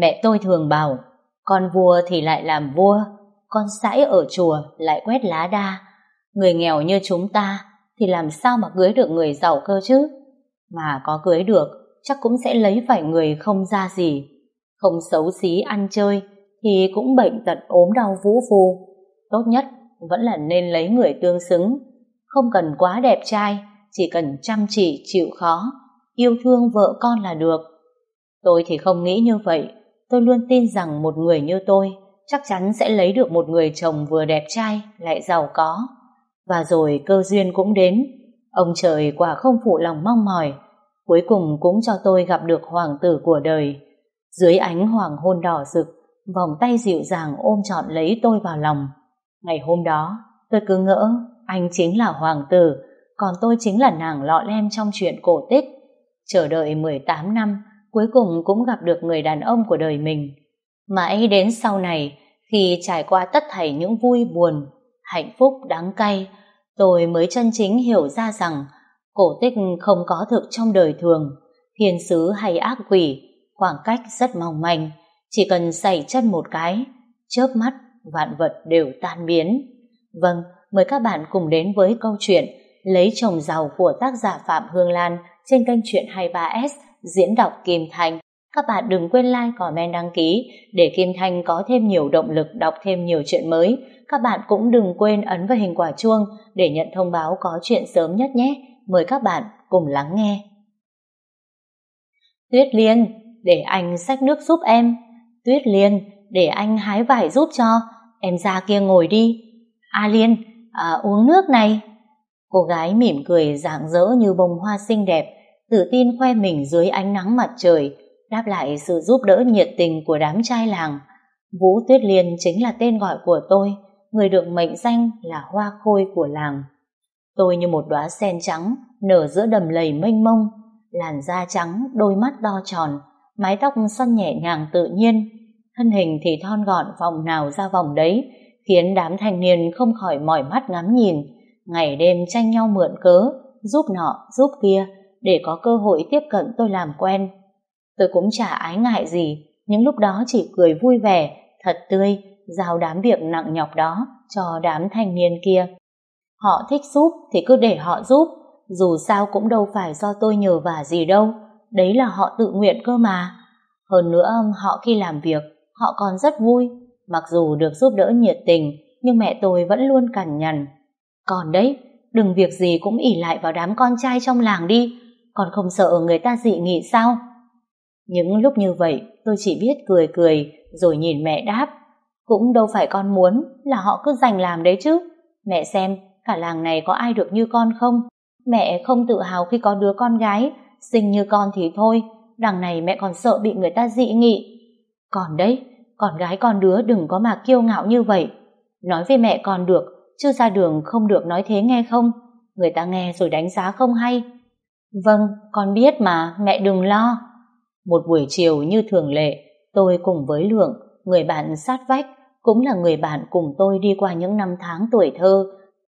Mẹ tôi thường bảo, con vua thì lại làm vua, con sãi ở chùa lại quét lá đa. Người nghèo như chúng ta thì làm sao mà cưới được người giàu cơ chứ? Mà có cưới được, chắc cũng sẽ lấy phải người không ra gì. Không xấu xí ăn chơi thì cũng bệnh tật ốm đau vũ phu. Tốt nhất vẫn là nên lấy người tương xứng. Không cần quá đẹp trai, chỉ cần chăm chỉ chịu khó, yêu thương vợ con là được. Tôi thì không nghĩ như vậy Tôi luôn tin rằng một người như tôi chắc chắn sẽ lấy được một người chồng vừa đẹp trai lại giàu có. Và rồi cơ duyên cũng đến. Ông trời quả không phụ lòng mong mỏi. Cuối cùng cũng cho tôi gặp được hoàng tử của đời. Dưới ánh hoàng hôn đỏ rực, vòng tay dịu dàng ôm trọn lấy tôi vào lòng. Ngày hôm đó, tôi cứ ngỡ anh chính là hoàng tử, còn tôi chính là nàng lọ lem trong chuyện cổ tích. Chờ đợi 18 năm, cuối cùng cũng gặp được người đàn ông của đời mình. Mãi đến sau này, khi trải qua tất thảy những vui buồn, hạnh phúc đáng cay, tôi mới chân chính hiểu ra rằng cổ tích không có thực trong đời thường, thiên sứ hay ác quỷ, khoảng cách rất mong manh, chỉ cần xảy chân một cái, chớp mắt, vạn vật đều tan biến. Vâng, mời các bạn cùng đến với câu chuyện Lấy chồng giàu của tác giả Phạm Hương Lan trên kênh Chuyện 23S diễn đọc Kim Thanh. Các bạn đừng quên like, comment, đăng ký để Kim Thanh có thêm nhiều động lực đọc thêm nhiều chuyện mới. Các bạn cũng đừng quên ấn vào hình quả chuông để nhận thông báo có chuyện sớm nhất nhé. Mời các bạn cùng lắng nghe. Tuyết Liên, để anh xách nước giúp em. Tuyết Liên, để anh hái vải giúp cho. Em ra kia ngồi đi. A Liên, à, uống nước này. Cô gái mỉm cười rạng rỡ như bông hoa xinh đẹp, tự tin khoe mình dưới ánh nắng mặt trời, đáp lại sự giúp đỡ nhiệt tình của đám trai làng. Vũ Tuyết Liên chính là tên gọi của tôi, người được mệnh danh là hoa khôi của làng. Tôi như một đóa sen trắng nở giữa đầm lầy mênh mông, làn da trắng, đôi mắt đo tròn, mái tóc xoăn nhẹ nhàng tự nhiên, thân hình thì thon gọn vòng nào ra vòng đấy, khiến đám thanh niên không khỏi mỏi mắt ngắm nhìn, ngày đêm tranh nhau mượn cớ, giúp nọ, giúp kia, để có cơ hội tiếp cận tôi làm quen. Tôi cũng chả ái ngại gì, những lúc đó chỉ cười vui vẻ, thật tươi, giao đám việc nặng nhọc đó cho đám thanh niên kia. Họ thích giúp thì cứ để họ giúp, dù sao cũng đâu phải do tôi nhờ vả gì đâu, đấy là họ tự nguyện cơ mà. Hơn nữa họ khi làm việc, họ còn rất vui, mặc dù được giúp đỡ nhiệt tình, nhưng mẹ tôi vẫn luôn cằn nhằn. Còn đấy, đừng việc gì cũng ỉ lại vào đám con trai trong làng đi, con không sợ người ta dị nghị sao? Những lúc như vậy tôi chỉ biết cười cười rồi nhìn mẹ đáp. Cũng đâu phải con muốn là họ cứ giành làm đấy chứ. Mẹ xem cả làng này có ai được như con không? Mẹ không tự hào khi có đứa con gái sinh như con thì thôi. Đằng này mẹ còn sợ bị người ta dị nghị. Còn đấy, con gái con đứa đừng có mà kiêu ngạo như vậy. Nói với mẹ còn được, chưa ra đường không được nói thế nghe không? Người ta nghe rồi đánh giá không hay. Vâng, con biết mà, mẹ đừng lo. Một buổi chiều như thường lệ, tôi cùng với Lượng, người bạn sát vách, cũng là người bạn cùng tôi đi qua những năm tháng tuổi thơ,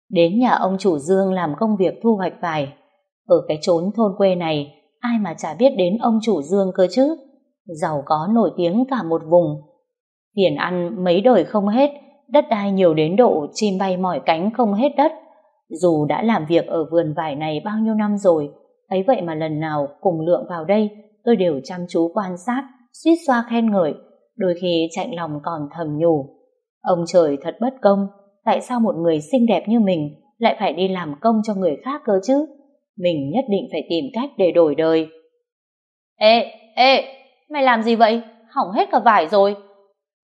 đến nhà ông chủ Dương làm công việc thu hoạch vải. Ở cái chốn thôn quê này, ai mà chả biết đến ông chủ Dương cơ chứ. Giàu có nổi tiếng cả một vùng. Tiền ăn mấy đời không hết, đất đai nhiều đến độ chim bay mỏi cánh không hết đất. Dù đã làm việc ở vườn vải này bao nhiêu năm rồi, ấy vậy mà lần nào cùng lượng vào đây, tôi đều chăm chú quan sát, suýt xoa khen ngợi, đôi khi chạnh lòng còn thầm nhủ. Ông trời thật bất công, tại sao một người xinh đẹp như mình lại phải đi làm công cho người khác cơ chứ? Mình nhất định phải tìm cách để đổi đời. Ê ê, mày làm gì vậy? Hỏng hết cả vải rồi.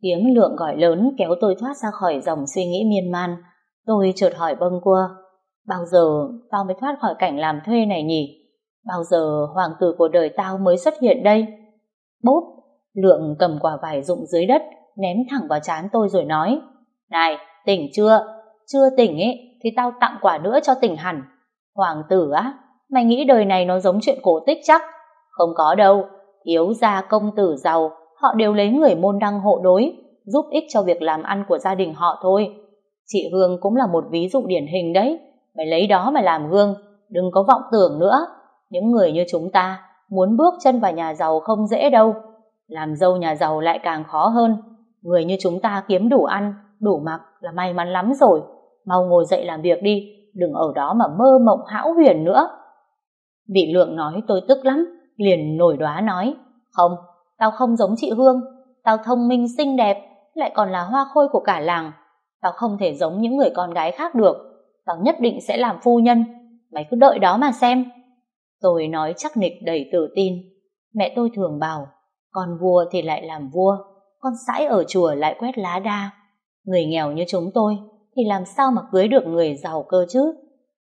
Tiếng lượng gọi lớn kéo tôi thoát ra khỏi dòng suy nghĩ miên man. Tôi chợt hỏi bâng quơ bao giờ tao mới thoát khỏi cảnh làm thuê này nhỉ? Bao giờ hoàng tử của đời tao mới xuất hiện đây? Bốp, lượng cầm quả vải rụng dưới đất, ném thẳng vào chán tôi rồi nói. Này, tỉnh chưa? Chưa tỉnh ấy, thì tao tặng quả nữa cho tỉnh hẳn. Hoàng tử á, mày nghĩ đời này nó giống chuyện cổ tích chắc? Không có đâu, thiếu gia công tử giàu, họ đều lấy người môn đăng hộ đối, giúp ích cho việc làm ăn của gia đình họ thôi. Chị Hương cũng là một ví dụ điển hình đấy, mày lấy đó mà làm gương, đừng có vọng tưởng nữa những người như chúng ta muốn bước chân vào nhà giàu không dễ đâu. Làm dâu nhà giàu lại càng khó hơn. Người như chúng ta kiếm đủ ăn, đủ mặc là may mắn lắm rồi. Mau ngồi dậy làm việc đi, đừng ở đó mà mơ mộng hão huyền nữa. Vị lượng nói, tôi tức lắm. Liền nổi đoá nói, không, tao không giống chị hương. Tao thông minh, xinh đẹp, lại còn là hoa khôi của cả làng. Tao không thể giống những người con gái khác được. Tao nhất định sẽ làm phu nhân. Mày cứ đợi đó mà xem. Tôi nói chắc nịch đầy tự tin. Mẹ tôi thường bảo, con vua thì lại làm vua, con sãi ở chùa lại quét lá đa. Người nghèo như chúng tôi thì làm sao mà cưới được người giàu cơ chứ?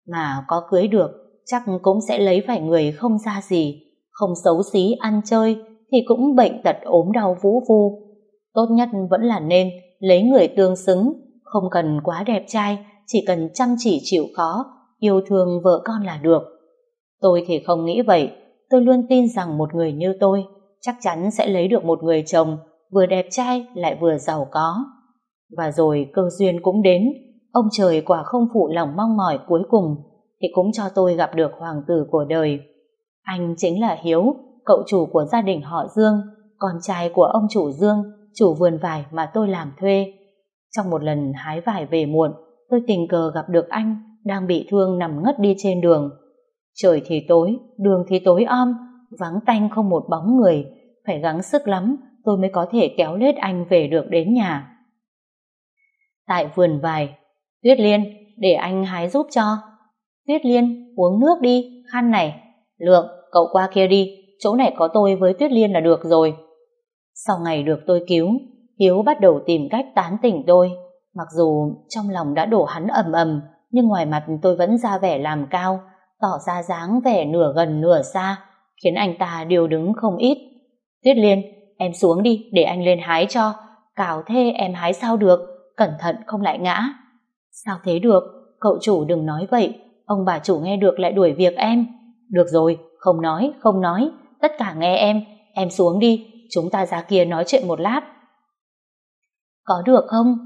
Mà có cưới được, chắc cũng sẽ lấy phải người không ra gì, không xấu xí ăn chơi thì cũng bệnh tật ốm đau vũ vu. Tốt nhất vẫn là nên lấy người tương xứng, không cần quá đẹp trai, chỉ cần chăm chỉ chịu khó, yêu thương vợ con là được. Tôi thì không nghĩ vậy, tôi luôn tin rằng một người như tôi chắc chắn sẽ lấy được một người chồng vừa đẹp trai lại vừa giàu có. Và rồi cơ duyên cũng đến, ông trời quả không phụ lòng mong mỏi cuối cùng thì cũng cho tôi gặp được hoàng tử của đời. Anh chính là Hiếu, cậu chủ của gia đình họ Dương, con trai của ông chủ Dương, chủ vườn vải mà tôi làm thuê. Trong một lần hái vải về muộn, tôi tình cờ gặp được anh đang bị thương nằm ngất đi trên đường. Trời thì tối, đường thì tối om, vắng tanh không một bóng người, phải gắng sức lắm tôi mới có thể kéo lết anh về được đến nhà. Tại vườn vải, Tuyết Liên, để anh hái giúp cho. Tuyết Liên, uống nước đi, khăn này. Lượng, cậu qua kia đi, chỗ này có tôi với Tuyết Liên là được rồi. Sau ngày được tôi cứu, Hiếu bắt đầu tìm cách tán tỉnh tôi. Mặc dù trong lòng đã đổ hắn ầm ầm, nhưng ngoài mặt tôi vẫn ra vẻ làm cao, tỏ ra dáng vẻ nửa gần nửa xa, khiến anh ta điều đứng không ít. Tuyết Liên, em xuống đi để anh lên hái cho, cào thê em hái sao được, cẩn thận không lại ngã. Sao thế được, cậu chủ đừng nói vậy, ông bà chủ nghe được lại đuổi việc em. Được rồi, không nói, không nói, tất cả nghe em, em xuống đi, chúng ta ra kia nói chuyện một lát. Có được không?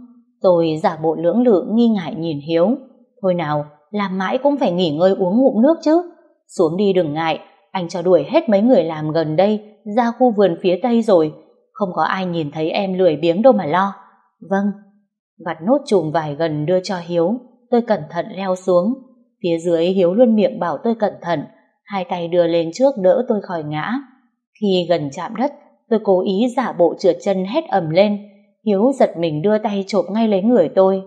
Tôi giả bộ lưỡng lự nghi ngại nhìn Hiếu. Thôi nào, làm mãi cũng phải nghỉ ngơi uống ngụm nước chứ. Xuống đi đừng ngại, anh cho đuổi hết mấy người làm gần đây ra khu vườn phía tây rồi. Không có ai nhìn thấy em lười biếng đâu mà lo. Vâng. Vặt nốt chùm vải gần đưa cho Hiếu, tôi cẩn thận leo xuống. Phía dưới Hiếu luôn miệng bảo tôi cẩn thận, hai tay đưa lên trước đỡ tôi khỏi ngã. Khi gần chạm đất, tôi cố ý giả bộ trượt chân hét ầm lên. Hiếu giật mình đưa tay chộp ngay lấy người tôi.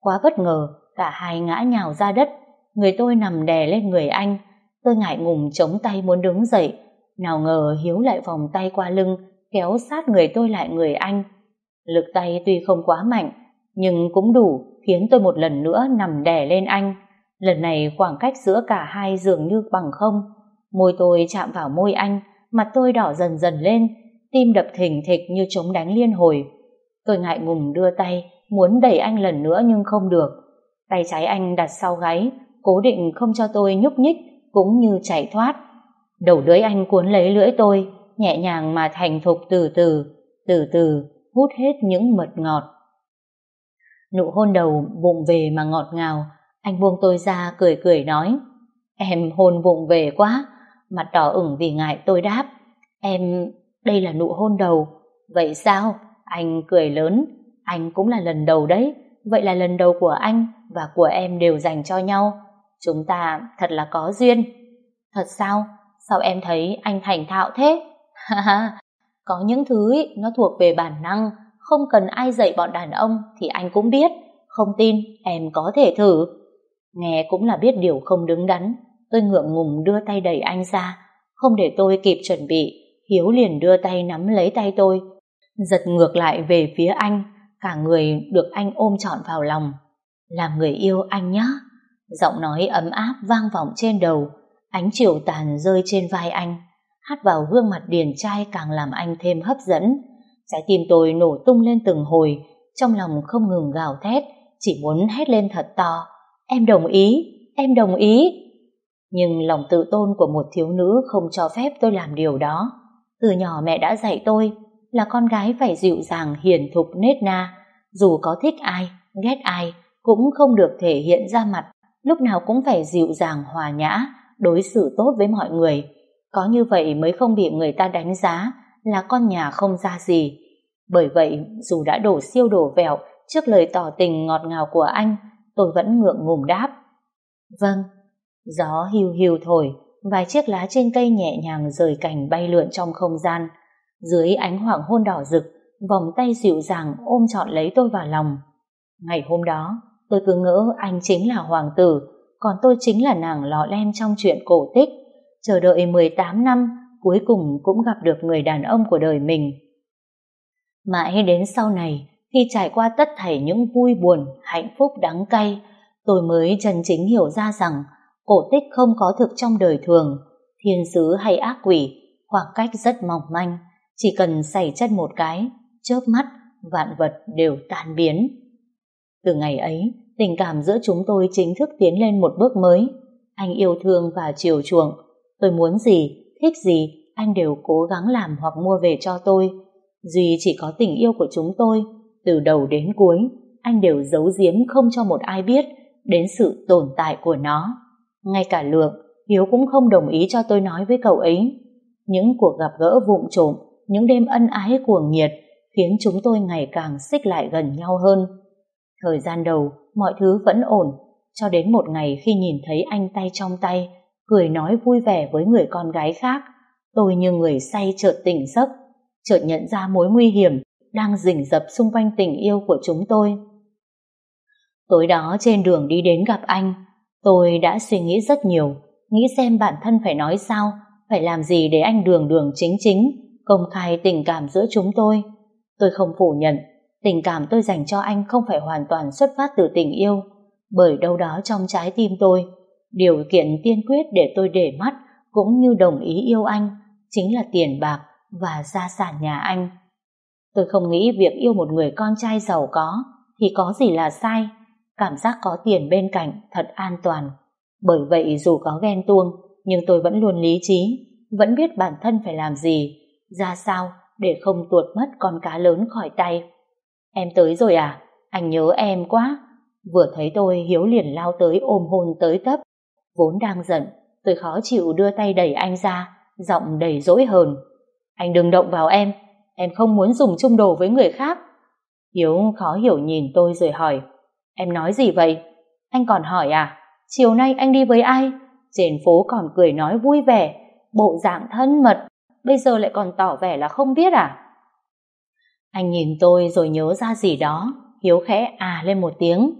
Quá bất ngờ, Cả hai ngã nhào ra đất, người tôi nằm đè lên người anh. Tôi ngại ngùng chống tay muốn đứng dậy. Nào ngờ Hiếu lại vòng tay qua lưng, kéo sát người tôi lại người anh. Lực tay tuy không quá mạnh, nhưng cũng đủ khiến tôi một lần nữa nằm đè lên anh. Lần này khoảng cách giữa cả hai dường như bằng không. Môi tôi chạm vào môi anh, mặt tôi đỏ dần dần lên, tim đập thình thịch như chống đánh liên hồi. Tôi ngại ngùng đưa tay, muốn đẩy anh lần nữa nhưng không được. Tay trái anh đặt sau gáy, cố định không cho tôi nhúc nhích cũng như chạy thoát. Đầu lưỡi anh cuốn lấy lưỡi tôi, nhẹ nhàng mà thành thục từ từ, từ từ hút hết những mật ngọt. Nụ hôn đầu bụng về mà ngọt ngào, anh buông tôi ra cười cười nói, em hôn bụng về quá, mặt đỏ ửng vì ngại tôi đáp, em, đây là nụ hôn đầu, vậy sao? Anh cười lớn, anh cũng là lần đầu đấy, vậy là lần đầu của anh, và của em đều dành cho nhau. Chúng ta thật là có duyên. Thật sao? Sao em thấy anh thành thạo thế? Có những thứ ý, nó thuộc về bản năng, không cần ai dạy bọn đàn ông thì anh cũng biết. Không tin, em có thể thử. Nghe cũng là biết điều không đứng đắn. Tôi ngượng ngùng đưa tay đẩy anh ra. Không để tôi kịp chuẩn bị, Hiếu liền đưa tay nắm lấy tay tôi. Giật ngược lại về phía anh, cả người được anh ôm trọn vào lòng. Làm người yêu anh nhé. Giọng nói ấm áp vang vọng trên đầu, ánh chiều tàn rơi trên vai anh, hát vào gương mặt điển trai càng làm anh thêm hấp dẫn. Trái tim tôi nổ tung lên từng hồi, trong lòng không ngừng gào thét, chỉ muốn hét lên thật to. Em đồng ý, em đồng ý. Nhưng lòng tự tôn của một thiếu nữ không cho phép tôi làm điều đó. Từ nhỏ mẹ đã dạy tôi là con gái phải dịu dàng hiền thục nết na, dù có thích ai, ghét ai, cũng không được thể hiện ra mặt, lúc nào cũng phải dịu dàng hòa nhã, đối xử tốt với mọi người. Có như vậy mới không bị người ta đánh giá là con nhà không ra gì. Bởi vậy, dù đã đổ siêu đổ vẹo trước lời tỏ tình ngọt ngào của anh, tôi vẫn ngượng ngùng đáp. Vâng, gió hiu hiu thổi, vài chiếc lá trên cây nhẹ nhàng rời cành bay lượn trong không gian. Dưới ánh hoàng hôn đỏ rực, vòng tay dịu dàng ôm trọn lấy tôi vào lòng. Ngày hôm đó, Tôi cứ ngỡ anh chính là hoàng tử, còn tôi chính là nàng lọ lem trong chuyện cổ tích. Chờ đợi 18 năm, cuối cùng cũng gặp được người đàn ông của đời mình. Mãi đến sau này, khi trải qua tất thảy những vui buồn, hạnh phúc đắng cay, tôi mới chân chính hiểu ra rằng cổ tích không có thực trong đời thường, thiên sứ hay ác quỷ, khoảng cách rất mỏng manh, chỉ cần xảy chân một cái, chớp mắt, vạn vật đều tan biến. Từ ngày ấy, tình cảm giữa chúng tôi chính thức tiến lên một bước mới. Anh yêu thương và chiều chuộng. Tôi muốn gì, thích gì, anh đều cố gắng làm hoặc mua về cho tôi. Duy chỉ có tình yêu của chúng tôi, từ đầu đến cuối, anh đều giấu giếm không cho một ai biết đến sự tồn tại của nó. Ngay cả Lượng, Hiếu cũng không đồng ý cho tôi nói với cậu ấy. Những cuộc gặp gỡ vụng trộm, những đêm ân ái cuồng nhiệt khiến chúng tôi ngày càng xích lại gần nhau hơn. Thời gian đầu, mọi thứ vẫn ổn, cho đến một ngày khi nhìn thấy anh tay trong tay, cười nói vui vẻ với người con gái khác, tôi như người say chợt tỉnh giấc, chợt nhận ra mối nguy hiểm đang rình rập xung quanh tình yêu của chúng tôi. Tối đó trên đường đi đến gặp anh, tôi đã suy nghĩ rất nhiều, nghĩ xem bản thân phải nói sao, phải làm gì để anh đường đường chính chính, công khai tình cảm giữa chúng tôi. Tôi không phủ nhận Tình cảm tôi dành cho anh không phải hoàn toàn xuất phát từ tình yêu, bởi đâu đó trong trái tim tôi, điều kiện tiên quyết để tôi để mắt cũng như đồng ý yêu anh chính là tiền bạc và gia sản nhà anh. Tôi không nghĩ việc yêu một người con trai giàu có thì có gì là sai. Cảm giác có tiền bên cạnh thật an toàn. Bởi vậy dù có ghen tuông, nhưng tôi vẫn luôn lý trí, vẫn biết bản thân phải làm gì, ra sao để không tuột mất con cá lớn khỏi tay. Em tới rồi à? Anh nhớ em quá. Vừa thấy tôi Hiếu liền lao tới ôm hôn tới tấp. Vốn đang giận, tôi khó chịu đưa tay đẩy anh ra, giọng đầy dỗi hờn. Anh đừng động vào em, em không muốn dùng chung đồ với người khác. Hiếu khó hiểu nhìn tôi rồi hỏi. Em nói gì vậy? Anh còn hỏi à? Chiều nay anh đi với ai? Trên phố còn cười nói vui vẻ, bộ dạng thân mật, bây giờ lại còn tỏ vẻ là không biết à? Anh nhìn tôi rồi nhớ ra gì đó, Hiếu khẽ à lên một tiếng.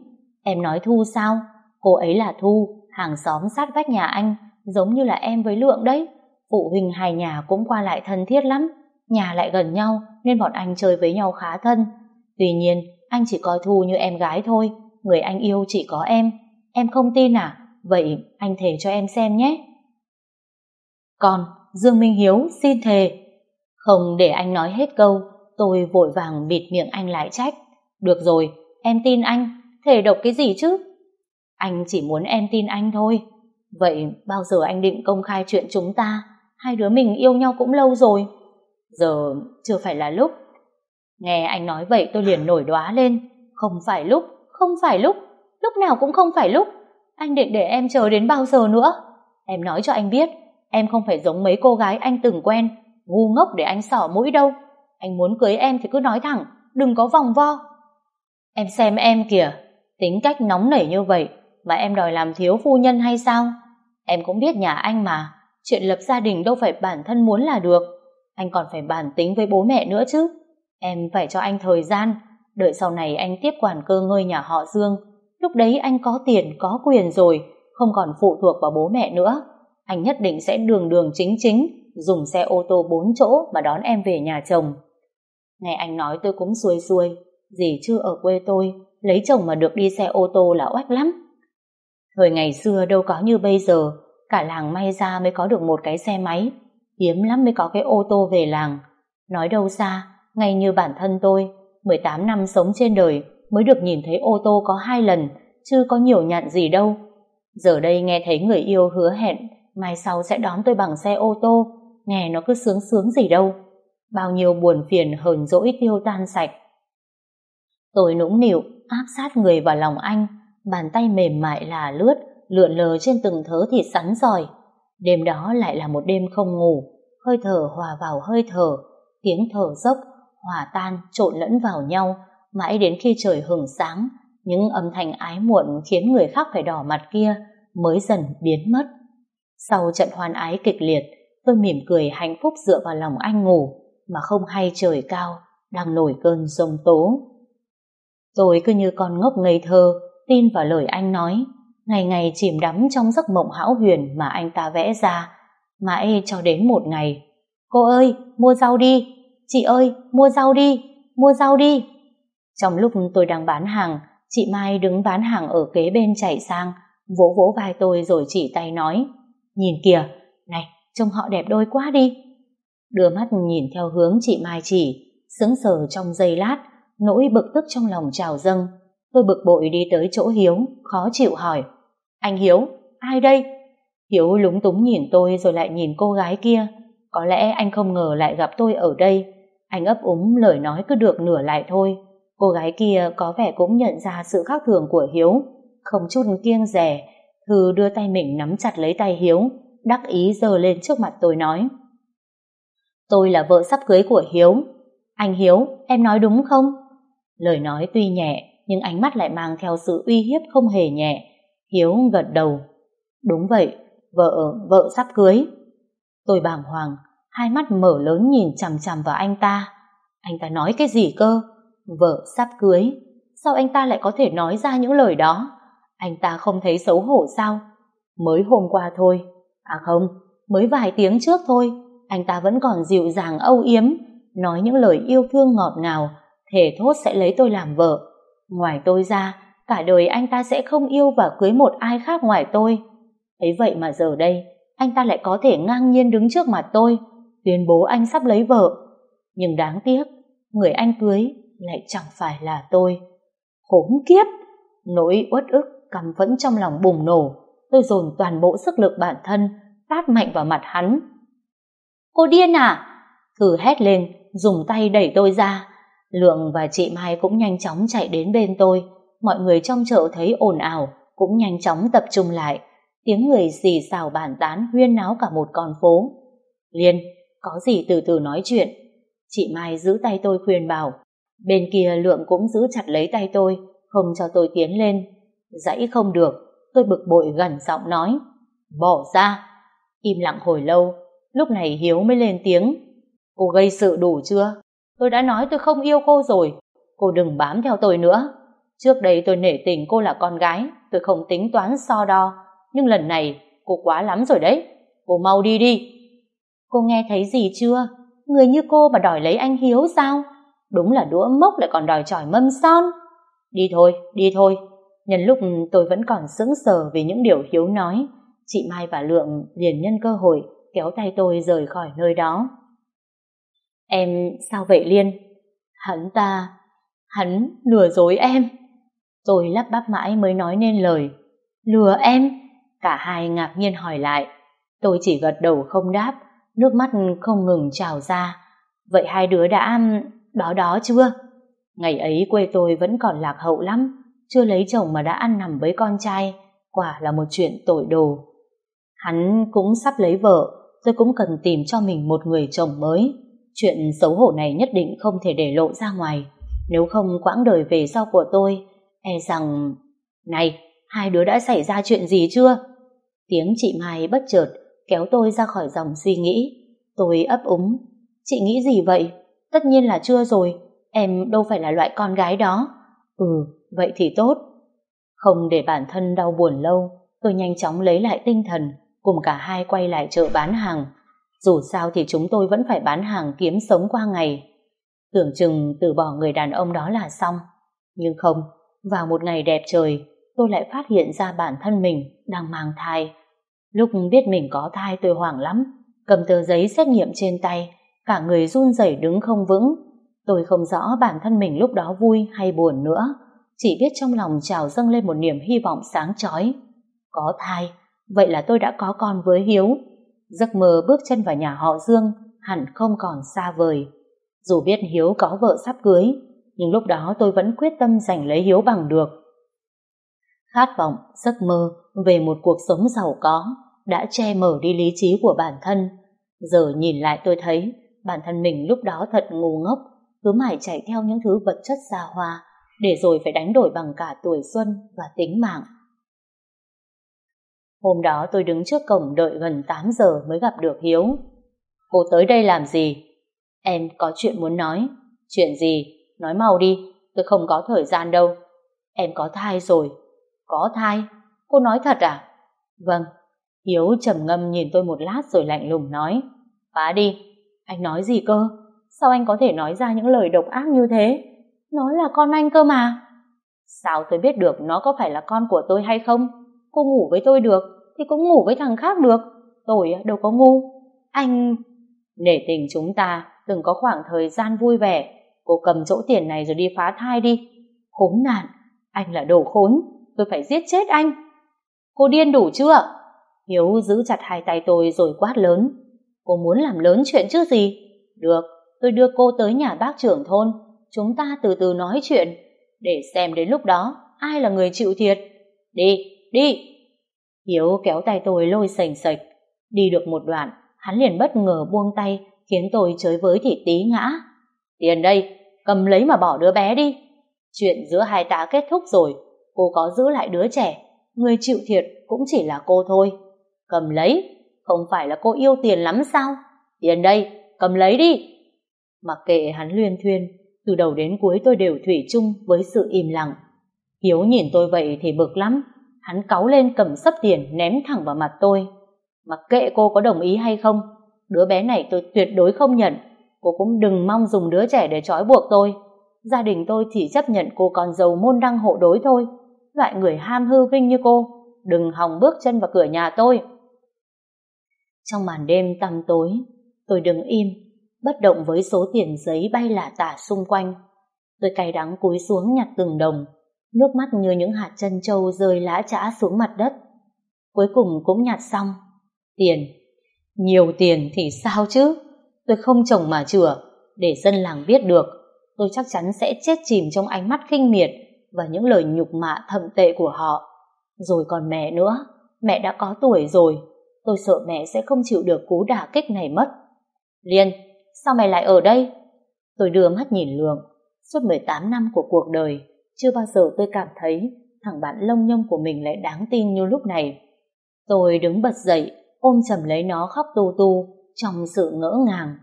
Em nói Thu sao? Cô ấy là Thu, hàng xóm sát vách nhà anh, giống như là em với Lượng đấy. Phụ huynh hai nhà cũng qua lại thân thiết lắm, nhà lại gần nhau nên bọn anh chơi với nhau khá thân. Tuy nhiên, anh chỉ coi Thu như em gái thôi, người anh yêu chỉ có em. Em không tin à? Vậy anh thề cho em xem nhé. Còn, Dương Minh Hiếu xin thề. Không để anh nói hết câu, Tôi vội vàng bịt miệng anh lại trách. Được rồi, em tin anh, thể độc cái gì chứ? Anh chỉ muốn em tin anh thôi. Vậy bao giờ anh định công khai chuyện chúng ta? Hai đứa mình yêu nhau cũng lâu rồi. Giờ chưa phải là lúc. Nghe anh nói vậy tôi liền nổi đoá lên. Không phải lúc, không phải lúc, lúc nào cũng không phải lúc. Anh định để em chờ đến bao giờ nữa? Em nói cho anh biết, em không phải giống mấy cô gái anh từng quen, ngu ngốc để anh sỏ mũi đâu anh muốn cưới em thì cứ nói thẳng, đừng có vòng vo. Em xem em kìa, tính cách nóng nảy như vậy mà em đòi làm thiếu phu nhân hay sao? Em cũng biết nhà anh mà, chuyện lập gia đình đâu phải bản thân muốn là được. Anh còn phải bàn tính với bố mẹ nữa chứ. Em phải cho anh thời gian, đợi sau này anh tiếp quản cơ ngơi nhà họ dương. Lúc đấy anh có tiền, có quyền rồi, không còn phụ thuộc vào bố mẹ nữa. Anh nhất định sẽ đường đường chính chính, dùng xe ô tô bốn chỗ mà đón em về nhà chồng. Nghe anh nói tôi cũng xuôi xuôi, dì chưa ở quê tôi, lấy chồng mà được đi xe ô tô là oách lắm. Thời ngày xưa đâu có như bây giờ, cả làng may ra mới có được một cái xe máy, hiếm lắm mới có cái ô tô về làng. Nói đâu xa, ngay như bản thân tôi, 18 năm sống trên đời mới được nhìn thấy ô tô có hai lần, chứ có nhiều nhặn gì đâu. Giờ đây nghe thấy người yêu hứa hẹn mai sau sẽ đón tôi bằng xe ô tô, nghe nó cứ sướng sướng gì đâu bao nhiêu buồn phiền hờn dỗi tiêu tan sạch. Tôi nũng nịu, áp sát người vào lòng anh, bàn tay mềm mại là lướt, lượn lờ trên từng thớ thịt sắn giỏi. Đêm đó lại là một đêm không ngủ, hơi thở hòa vào hơi thở, tiếng thở dốc, hòa tan, trộn lẫn vào nhau, mãi đến khi trời hừng sáng, những âm thanh ái muộn khiến người khác phải đỏ mặt kia mới dần biến mất. Sau trận hoàn ái kịch liệt, tôi mỉm cười hạnh phúc dựa vào lòng anh ngủ mà không hay trời cao, đang nổi cơn giông tố. Tôi cứ như con ngốc ngây thơ, tin vào lời anh nói. Ngày ngày chìm đắm trong giấc mộng hão huyền mà anh ta vẽ ra. Mãi cho đến một ngày. Cô ơi, mua rau đi. Chị ơi, mua rau đi. Mua rau đi. Trong lúc tôi đang bán hàng, chị Mai đứng bán hàng ở kế bên chạy sang, vỗ vỗ vai tôi rồi chỉ tay nói. Nhìn kìa, này, trông họ đẹp đôi quá đi. Đưa mắt nhìn theo hướng chị Mai chỉ, sững sờ trong giây lát, nỗi bực tức trong lòng trào dâng. Tôi bực bội đi tới chỗ Hiếu, khó chịu hỏi. Anh Hiếu, ai đây? Hiếu lúng túng nhìn tôi rồi lại nhìn cô gái kia. Có lẽ anh không ngờ lại gặp tôi ở đây. Anh ấp úng lời nói cứ được nửa lại thôi. Cô gái kia có vẻ cũng nhận ra sự khác thường của Hiếu. Không chút kiêng rẻ, Thư đưa tay mình nắm chặt lấy tay Hiếu, đắc ý giơ lên trước mặt tôi nói tôi là vợ sắp cưới của Hiếu. Anh Hiếu, em nói đúng không? Lời nói tuy nhẹ, nhưng ánh mắt lại mang theo sự uy hiếp không hề nhẹ. Hiếu gật đầu. Đúng vậy, vợ, vợ sắp cưới. Tôi bàng hoàng, hai mắt mở lớn nhìn chằm chằm vào anh ta. Anh ta nói cái gì cơ? Vợ sắp cưới. Sao anh ta lại có thể nói ra những lời đó? Anh ta không thấy xấu hổ sao? Mới hôm qua thôi. À không, mới vài tiếng trước thôi anh ta vẫn còn dịu dàng âu yếm, nói những lời yêu thương ngọt ngào, thể thốt sẽ lấy tôi làm vợ. Ngoài tôi ra, cả đời anh ta sẽ không yêu và cưới một ai khác ngoài tôi. Ấy vậy mà giờ đây, anh ta lại có thể ngang nhiên đứng trước mặt tôi, tuyên bố anh sắp lấy vợ. Nhưng đáng tiếc, người anh cưới lại chẳng phải là tôi. Khốn kiếp! Nỗi uất ức căm phẫn trong lòng bùng nổ, tôi dồn toàn bộ sức lực bản thân, tát mạnh vào mặt hắn Cô điên à? Thử hét lên, dùng tay đẩy tôi ra. Lượng và chị Mai cũng nhanh chóng chạy đến bên tôi. Mọi người trong chợ thấy ồn ào, cũng nhanh chóng tập trung lại. Tiếng người xì xào bàn tán huyên náo cả một con phố. Liên, có gì từ từ nói chuyện. Chị Mai giữ tay tôi khuyên bảo. Bên kia Lượng cũng giữ chặt lấy tay tôi, không cho tôi tiến lên. Dãy không được, tôi bực bội gần giọng nói. Bỏ ra. Im lặng hồi lâu, lúc này hiếu mới lên tiếng. Cô gây sự đủ chưa? Tôi đã nói tôi không yêu cô rồi. Cô đừng bám theo tôi nữa. Trước đây tôi nể tình cô là con gái, tôi không tính toán so đo. Nhưng lần này, cô quá lắm rồi đấy. Cô mau đi đi. Cô nghe thấy gì chưa? Người như cô mà đòi lấy anh hiếu sao? Đúng là đũa mốc lại còn đòi tròi mâm son. Đi thôi đi thôi. Nhân lúc tôi vẫn còn sững sờ vì những điều hiếu nói, chị mai và lượng liền nhân cơ hội kéo tay tôi rời khỏi nơi đó. Em sao vậy Liên? Hắn ta, hắn lừa dối em. Tôi lắp bắp mãi mới nói nên lời. Lừa em? Cả hai ngạc nhiên hỏi lại. Tôi chỉ gật đầu không đáp, nước mắt không ngừng trào ra. Vậy hai đứa đã đó đó chưa? Ngày ấy quê tôi vẫn còn lạc hậu lắm, chưa lấy chồng mà đã ăn nằm với con trai, quả là một chuyện tội đồ. Hắn cũng sắp lấy vợ, tôi cũng cần tìm cho mình một người chồng mới. Chuyện xấu hổ này nhất định không thể để lộ ra ngoài. Nếu không quãng đời về sau của tôi, e rằng... Này, hai đứa đã xảy ra chuyện gì chưa? Tiếng chị Mai bất chợt kéo tôi ra khỏi dòng suy nghĩ. Tôi ấp úng. Chị nghĩ gì vậy? Tất nhiên là chưa rồi. Em đâu phải là loại con gái đó. Ừ, vậy thì tốt. Không để bản thân đau buồn lâu, tôi nhanh chóng lấy lại tinh thần cùng cả hai quay lại chợ bán hàng. Dù sao thì chúng tôi vẫn phải bán hàng kiếm sống qua ngày. Tưởng chừng từ bỏ người đàn ông đó là xong. Nhưng không, vào một ngày đẹp trời, tôi lại phát hiện ra bản thân mình đang mang thai. Lúc biết mình có thai tôi hoảng lắm, cầm tờ giấy xét nghiệm trên tay, cả người run rẩy đứng không vững. Tôi không rõ bản thân mình lúc đó vui hay buồn nữa, chỉ biết trong lòng trào dâng lên một niềm hy vọng sáng chói. Có thai, Vậy là tôi đã có con với Hiếu. Giấc mơ bước chân vào nhà họ Dương hẳn không còn xa vời. Dù biết Hiếu có vợ sắp cưới, nhưng lúc đó tôi vẫn quyết tâm giành lấy Hiếu bằng được. Khát vọng, giấc mơ về một cuộc sống giàu có đã che mở đi lý trí của bản thân. Giờ nhìn lại tôi thấy bản thân mình lúc đó thật ngu ngốc, cứ mãi chạy theo những thứ vật chất xa hoa, để rồi phải đánh đổi bằng cả tuổi xuân và tính mạng. Hôm đó tôi đứng trước cổng đợi gần 8 giờ mới gặp được Hiếu. Cô tới đây làm gì? Em có chuyện muốn nói. Chuyện gì? Nói mau đi, tôi không có thời gian đâu. Em có thai rồi. Có thai? Cô nói thật à? Vâng. Hiếu trầm ngâm nhìn tôi một lát rồi lạnh lùng nói. Phá đi. Anh nói gì cơ? Sao anh có thể nói ra những lời độc ác như thế? Nó là con anh cơ mà. Sao tôi biết được nó có phải là con của tôi hay không? cô ngủ với tôi được thì cũng ngủ với thằng khác được. Tôi đâu có ngu. Anh nể tình chúng ta từng có khoảng thời gian vui vẻ, cô cầm chỗ tiền này rồi đi phá thai đi. Khốn nạn, anh là đồ khốn, tôi phải giết chết anh. Cô điên đủ chưa hiếu giữ chặt hai tay tôi rồi quát lớn. Cô muốn làm lớn chuyện chứ gì? Được, tôi đưa cô tới nhà bác trưởng thôn. Chúng ta từ từ nói chuyện, để xem đến lúc đó ai là người chịu thiệt. Đi đi. Hiếu kéo tay tôi lôi sành sạch. Đi được một đoạn, hắn liền bất ngờ buông tay, khiến tôi chới với thì tí ngã. Tiền đây, cầm lấy mà bỏ đứa bé đi. Chuyện giữa hai tá kết thúc rồi, cô có giữ lại đứa trẻ, người chịu thiệt cũng chỉ là cô thôi. Cầm lấy, không phải là cô yêu tiền lắm sao? Tiền đây, cầm lấy đi. Mặc kệ hắn luyên thuyên, từ đầu đến cuối tôi đều thủy chung với sự im lặng. Hiếu nhìn tôi vậy thì bực lắm, hắn cáu lên cầm sấp tiền, ném thẳng vào mặt tôi. Mặc kệ cô có đồng ý hay không, đứa bé này tôi tuyệt đối không nhận. Cô cũng đừng mong dùng đứa trẻ để trói buộc tôi. Gia đình tôi chỉ chấp nhận cô còn giàu môn đăng hộ đối thôi. Loại người ham hư vinh như cô, đừng hòng bước chân vào cửa nhà tôi. Trong màn đêm tăm tối, tôi đứng im, bất động với số tiền giấy bay lả tả xung quanh. Tôi cay đắng cúi xuống nhặt từng đồng. Nước mắt như những hạt chân trâu rơi lã chã xuống mặt đất. Cuối cùng cũng nhạt xong. Tiền. Nhiều tiền thì sao chứ? Tôi không chồng mà chừa, để dân làng biết được. Tôi chắc chắn sẽ chết chìm trong ánh mắt khinh miệt và những lời nhục mạ thậm tệ của họ. Rồi còn mẹ nữa, mẹ đã có tuổi rồi. Tôi sợ mẹ sẽ không chịu được cú đả kích này mất. Liên, sao mày lại ở đây? Tôi đưa mắt nhìn lường Suốt 18 năm của cuộc đời, chưa bao giờ tôi cảm thấy thằng bạn lông nhông của mình lại đáng tin như lúc này. Tôi đứng bật dậy, ôm chầm lấy nó khóc tu tu, trong sự ngỡ ngàng.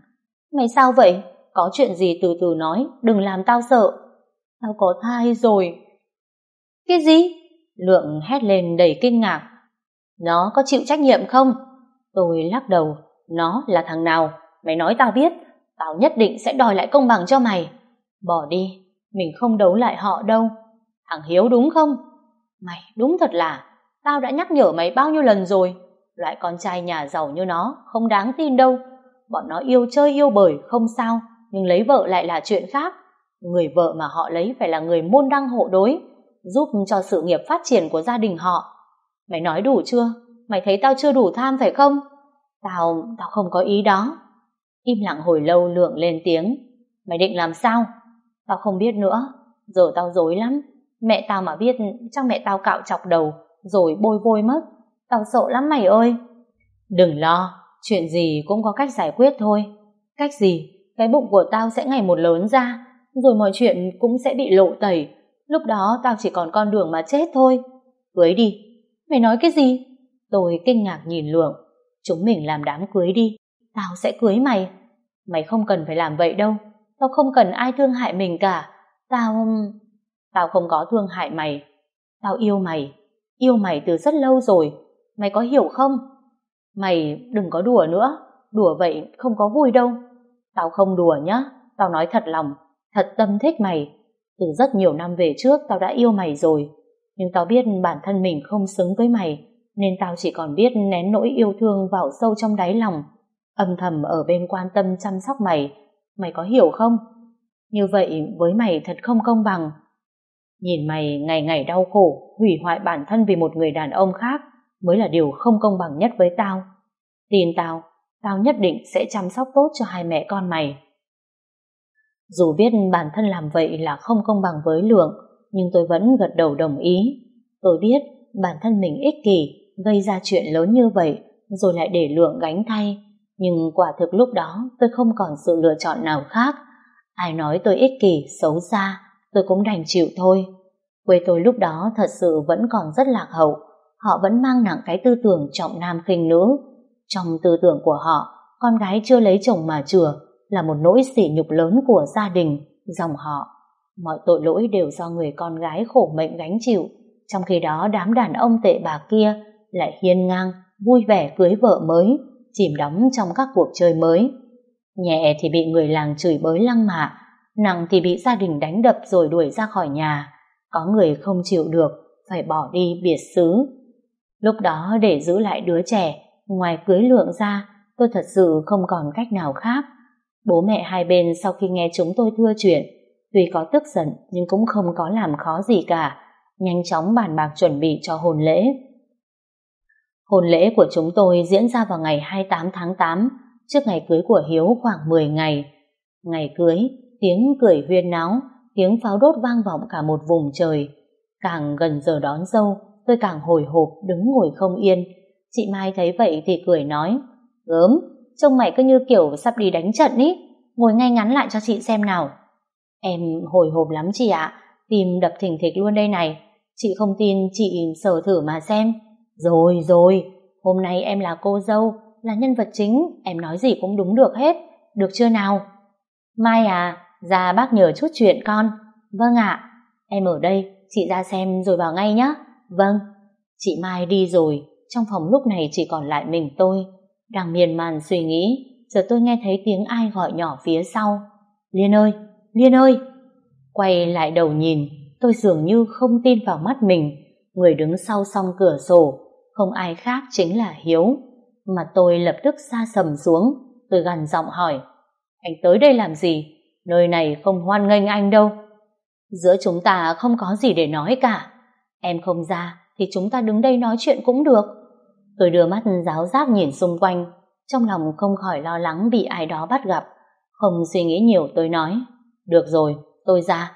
Mày sao vậy? Có chuyện gì từ từ nói, đừng làm tao sợ. Tao có thai rồi. Cái gì? Lượng hét lên đầy kinh ngạc. Nó có chịu trách nhiệm không? Tôi lắc đầu, nó là thằng nào? Mày nói tao biết, tao nhất định sẽ đòi lại công bằng cho mày. Bỏ đi, mình không đấu lại họ đâu. Thằng hiếu đúng không? Mày, đúng thật là, tao đã nhắc nhở mày bao nhiêu lần rồi. Loại con trai nhà giàu như nó không đáng tin đâu. Bọn nó yêu chơi yêu bời, không sao, nhưng lấy vợ lại là chuyện khác. Người vợ mà họ lấy phải là người môn đăng hộ đối, giúp cho sự nghiệp phát triển của gia đình họ. Mày nói đủ chưa? Mày thấy tao chưa đủ tham phải không? Tao tao không có ý đó. Im lặng hồi lâu, lượng lên tiếng. Mày định làm sao? Tao không biết nữa, giờ tao dối lắm. Mẹ tao mà biết chắc mẹ tao cạo chọc đầu, rồi bôi vôi mất. Tao sợ lắm mày ơi. Đừng lo, chuyện gì cũng có cách giải quyết thôi. Cách gì? Cái bụng của tao sẽ ngày một lớn ra, rồi mọi chuyện cũng sẽ bị lộ tẩy. Lúc đó tao chỉ còn con đường mà chết thôi. Cưới đi. Mày nói cái gì? Tôi kinh ngạc nhìn Lượng. Chúng mình làm đám cưới đi. Tao sẽ cưới mày. Mày không cần phải làm vậy đâu tao không cần ai thương hại mình cả. Tao... Tao không có thương hại mày. Tao yêu mày. Yêu mày từ rất lâu rồi. Mày có hiểu không? Mày đừng có đùa nữa. Đùa vậy không có vui đâu. Tao không đùa nhá. Tao nói thật lòng. Thật tâm thích mày. Từ rất nhiều năm về trước tao đã yêu mày rồi. Nhưng tao biết bản thân mình không xứng với mày. Nên tao chỉ còn biết nén nỗi yêu thương vào sâu trong đáy lòng. Âm thầm ở bên quan tâm chăm sóc mày mày có hiểu không? Như vậy với mày thật không công bằng. Nhìn mày ngày ngày đau khổ, hủy hoại bản thân vì một người đàn ông khác mới là điều không công bằng nhất với tao. Tin tao, tao nhất định sẽ chăm sóc tốt cho hai mẹ con mày. Dù biết bản thân làm vậy là không công bằng với Lượng, nhưng tôi vẫn gật đầu đồng ý. Tôi biết bản thân mình ích kỷ, gây ra chuyện lớn như vậy, rồi lại để Lượng gánh thay, nhưng quả thực lúc đó tôi không còn sự lựa chọn nào khác. Ai nói tôi ích kỷ, xấu xa, tôi cũng đành chịu thôi. Quê tôi lúc đó thật sự vẫn còn rất lạc hậu. Họ vẫn mang nặng cái tư tưởng trọng nam khinh nữ. Trong tư tưởng của họ, con gái chưa lấy chồng mà chừa là một nỗi sỉ nhục lớn của gia đình, dòng họ. Mọi tội lỗi đều do người con gái khổ mệnh gánh chịu. Trong khi đó đám đàn ông tệ bà kia lại hiên ngang, vui vẻ cưới vợ mới, chìm đắm trong các cuộc chơi mới. Nhẹ thì bị người làng chửi bới lăng mạ, nặng thì bị gia đình đánh đập rồi đuổi ra khỏi nhà. Có người không chịu được, phải bỏ đi biệt xứ. Lúc đó để giữ lại đứa trẻ, ngoài cưới lượng ra, tôi thật sự không còn cách nào khác. Bố mẹ hai bên sau khi nghe chúng tôi thưa chuyện, tuy có tức giận nhưng cũng không có làm khó gì cả, nhanh chóng bàn bạc chuẩn bị cho hôn lễ. Hôn lễ của chúng tôi diễn ra vào ngày 28 tháng 8, trước ngày cưới của Hiếu khoảng 10 ngày. Ngày cưới, tiếng cười huyên náo, tiếng pháo đốt vang vọng cả một vùng trời. Càng gần giờ đón dâu, tôi càng hồi hộp đứng ngồi không yên. Chị Mai thấy vậy thì cười nói, gớm, trông mày cứ như kiểu sắp đi đánh trận ý, ngồi ngay ngắn lại cho chị xem nào. Em hồi hộp lắm chị ạ, tìm đập thình thịch luôn đây này. Chị không tin chị sờ thử mà xem. Rồi rồi, hôm nay em là cô dâu, là nhân vật chính, em nói gì cũng đúng được hết, được chưa nào? Mai à, ra bác nhờ chút chuyện con. Vâng ạ, em ở đây, chị ra xem rồi vào ngay nhé. Vâng, chị Mai đi rồi, trong phòng lúc này chỉ còn lại mình tôi. Đang miền màn suy nghĩ, giờ tôi nghe thấy tiếng ai gọi nhỏ phía sau. Liên ơi, Liên ơi! Quay lại đầu nhìn, tôi dường như không tin vào mắt mình. Người đứng sau song cửa sổ, không ai khác chính là Hiếu, mà tôi lập tức xa sầm xuống, tôi gần giọng hỏi, anh tới đây làm gì? Nơi này không hoan nghênh anh đâu. Giữa chúng ta không có gì để nói cả. Em không ra thì chúng ta đứng đây nói chuyện cũng được. Tôi đưa mắt giáo giác nhìn xung quanh, trong lòng không khỏi lo lắng bị ai đó bắt gặp. Không suy nghĩ nhiều tôi nói, được rồi, tôi ra.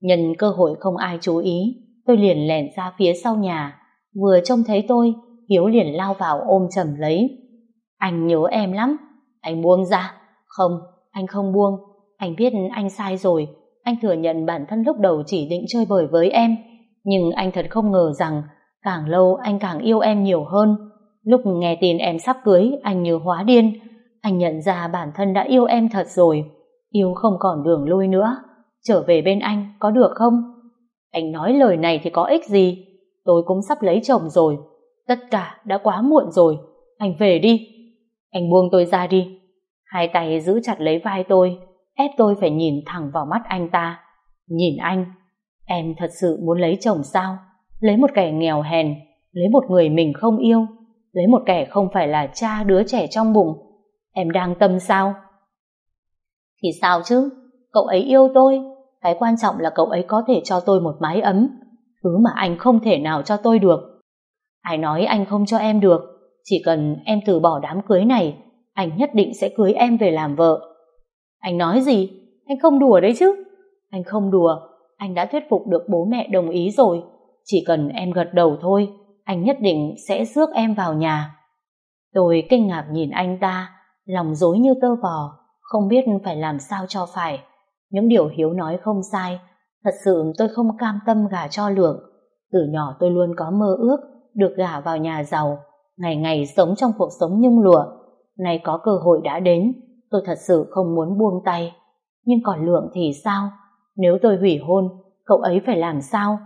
Nhân cơ hội không ai chú ý, tôi liền lèn ra phía sau nhà, Vừa trông thấy tôi, Hiếu liền lao vào ôm chầm lấy. Anh nhớ em lắm. Anh buông ra. Không, anh không buông. Anh biết anh sai rồi. Anh thừa nhận bản thân lúc đầu chỉ định chơi bời với em. Nhưng anh thật không ngờ rằng càng lâu anh càng yêu em nhiều hơn. Lúc nghe tin em sắp cưới, anh như hóa điên. Anh nhận ra bản thân đã yêu em thật rồi. Yêu không còn đường lui nữa. Trở về bên anh có được không? Anh nói lời này thì có ích gì? tôi cũng sắp lấy chồng rồi. Tất cả đã quá muộn rồi. Anh về đi. Anh buông tôi ra đi. Hai tay giữ chặt lấy vai tôi, ép tôi phải nhìn thẳng vào mắt anh ta. Nhìn anh, em thật sự muốn lấy chồng sao? Lấy một kẻ nghèo hèn, lấy một người mình không yêu, lấy một kẻ không phải là cha đứa trẻ trong bụng. Em đang tâm sao? Thì sao chứ? Cậu ấy yêu tôi, cái quan trọng là cậu ấy có thể cho tôi một mái ấm, thứ mà anh không thể nào cho tôi được. Ai nói anh không cho em được, chỉ cần em từ bỏ đám cưới này, anh nhất định sẽ cưới em về làm vợ. Anh nói gì? Anh không đùa đấy chứ. Anh không đùa, anh đã thuyết phục được bố mẹ đồng ý rồi. Chỉ cần em gật đầu thôi, anh nhất định sẽ rước em vào nhà. Tôi kinh ngạc nhìn anh ta, lòng dối như tơ vò, không biết phải làm sao cho phải. Những điều Hiếu nói không sai, Thật sự tôi không cam tâm gả cho lượng. Từ nhỏ tôi luôn có mơ ước được gả vào nhà giàu, ngày ngày sống trong cuộc sống nhung lụa. Nay có cơ hội đã đến, tôi thật sự không muốn buông tay. Nhưng còn lượng thì sao? Nếu tôi hủy hôn, cậu ấy phải làm sao?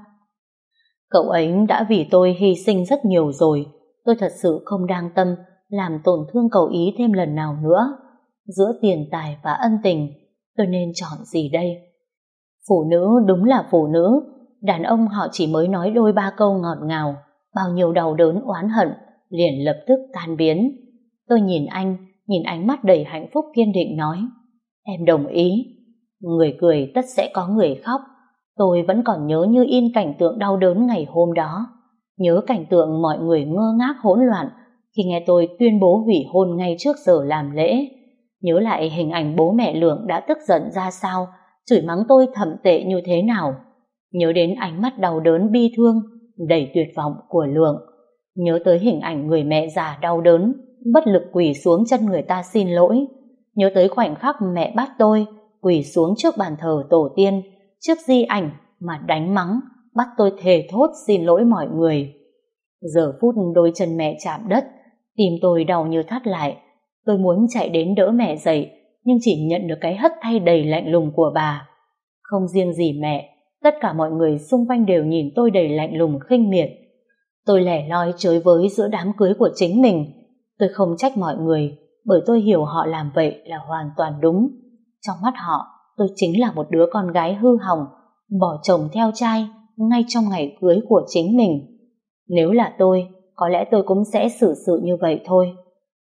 Cậu ấy đã vì tôi hy sinh rất nhiều rồi. Tôi thật sự không đang tâm làm tổn thương cậu ý thêm lần nào nữa. Giữa tiền tài và ân tình, tôi nên chọn gì đây? Phụ nữ đúng là phụ nữ, đàn ông họ chỉ mới nói đôi ba câu ngọt ngào, bao nhiêu đau đớn oán hận, liền lập tức tan biến. Tôi nhìn anh, nhìn ánh mắt đầy hạnh phúc kiên định nói, em đồng ý. Người cười tất sẽ có người khóc, tôi vẫn còn nhớ như in cảnh tượng đau đớn ngày hôm đó. Nhớ cảnh tượng mọi người ngơ ngác hỗn loạn khi nghe tôi tuyên bố hủy hôn ngay trước giờ làm lễ. Nhớ lại hình ảnh bố mẹ Lượng đã tức giận ra sao chửi mắng tôi thậm tệ như thế nào. Nhớ đến ánh mắt đau đớn bi thương, đầy tuyệt vọng của Lượng. Nhớ tới hình ảnh người mẹ già đau đớn, bất lực quỳ xuống chân người ta xin lỗi. Nhớ tới khoảnh khắc mẹ bắt tôi, quỳ xuống trước bàn thờ tổ tiên, trước di ảnh mà đánh mắng, bắt tôi thề thốt xin lỗi mọi người. Giờ phút đôi chân mẹ chạm đất, tìm tôi đau như thắt lại. Tôi muốn chạy đến đỡ mẹ dậy, nhưng chỉ nhận được cái hất thay đầy lạnh lùng của bà. Không riêng gì mẹ, tất cả mọi người xung quanh đều nhìn tôi đầy lạnh lùng khinh miệt. Tôi lẻ loi chới với giữa đám cưới của chính mình. Tôi không trách mọi người, bởi tôi hiểu họ làm vậy là hoàn toàn đúng. Trong mắt họ, tôi chính là một đứa con gái hư hỏng, bỏ chồng theo trai ngay trong ngày cưới của chính mình. Nếu là tôi, có lẽ tôi cũng sẽ xử sự như vậy thôi.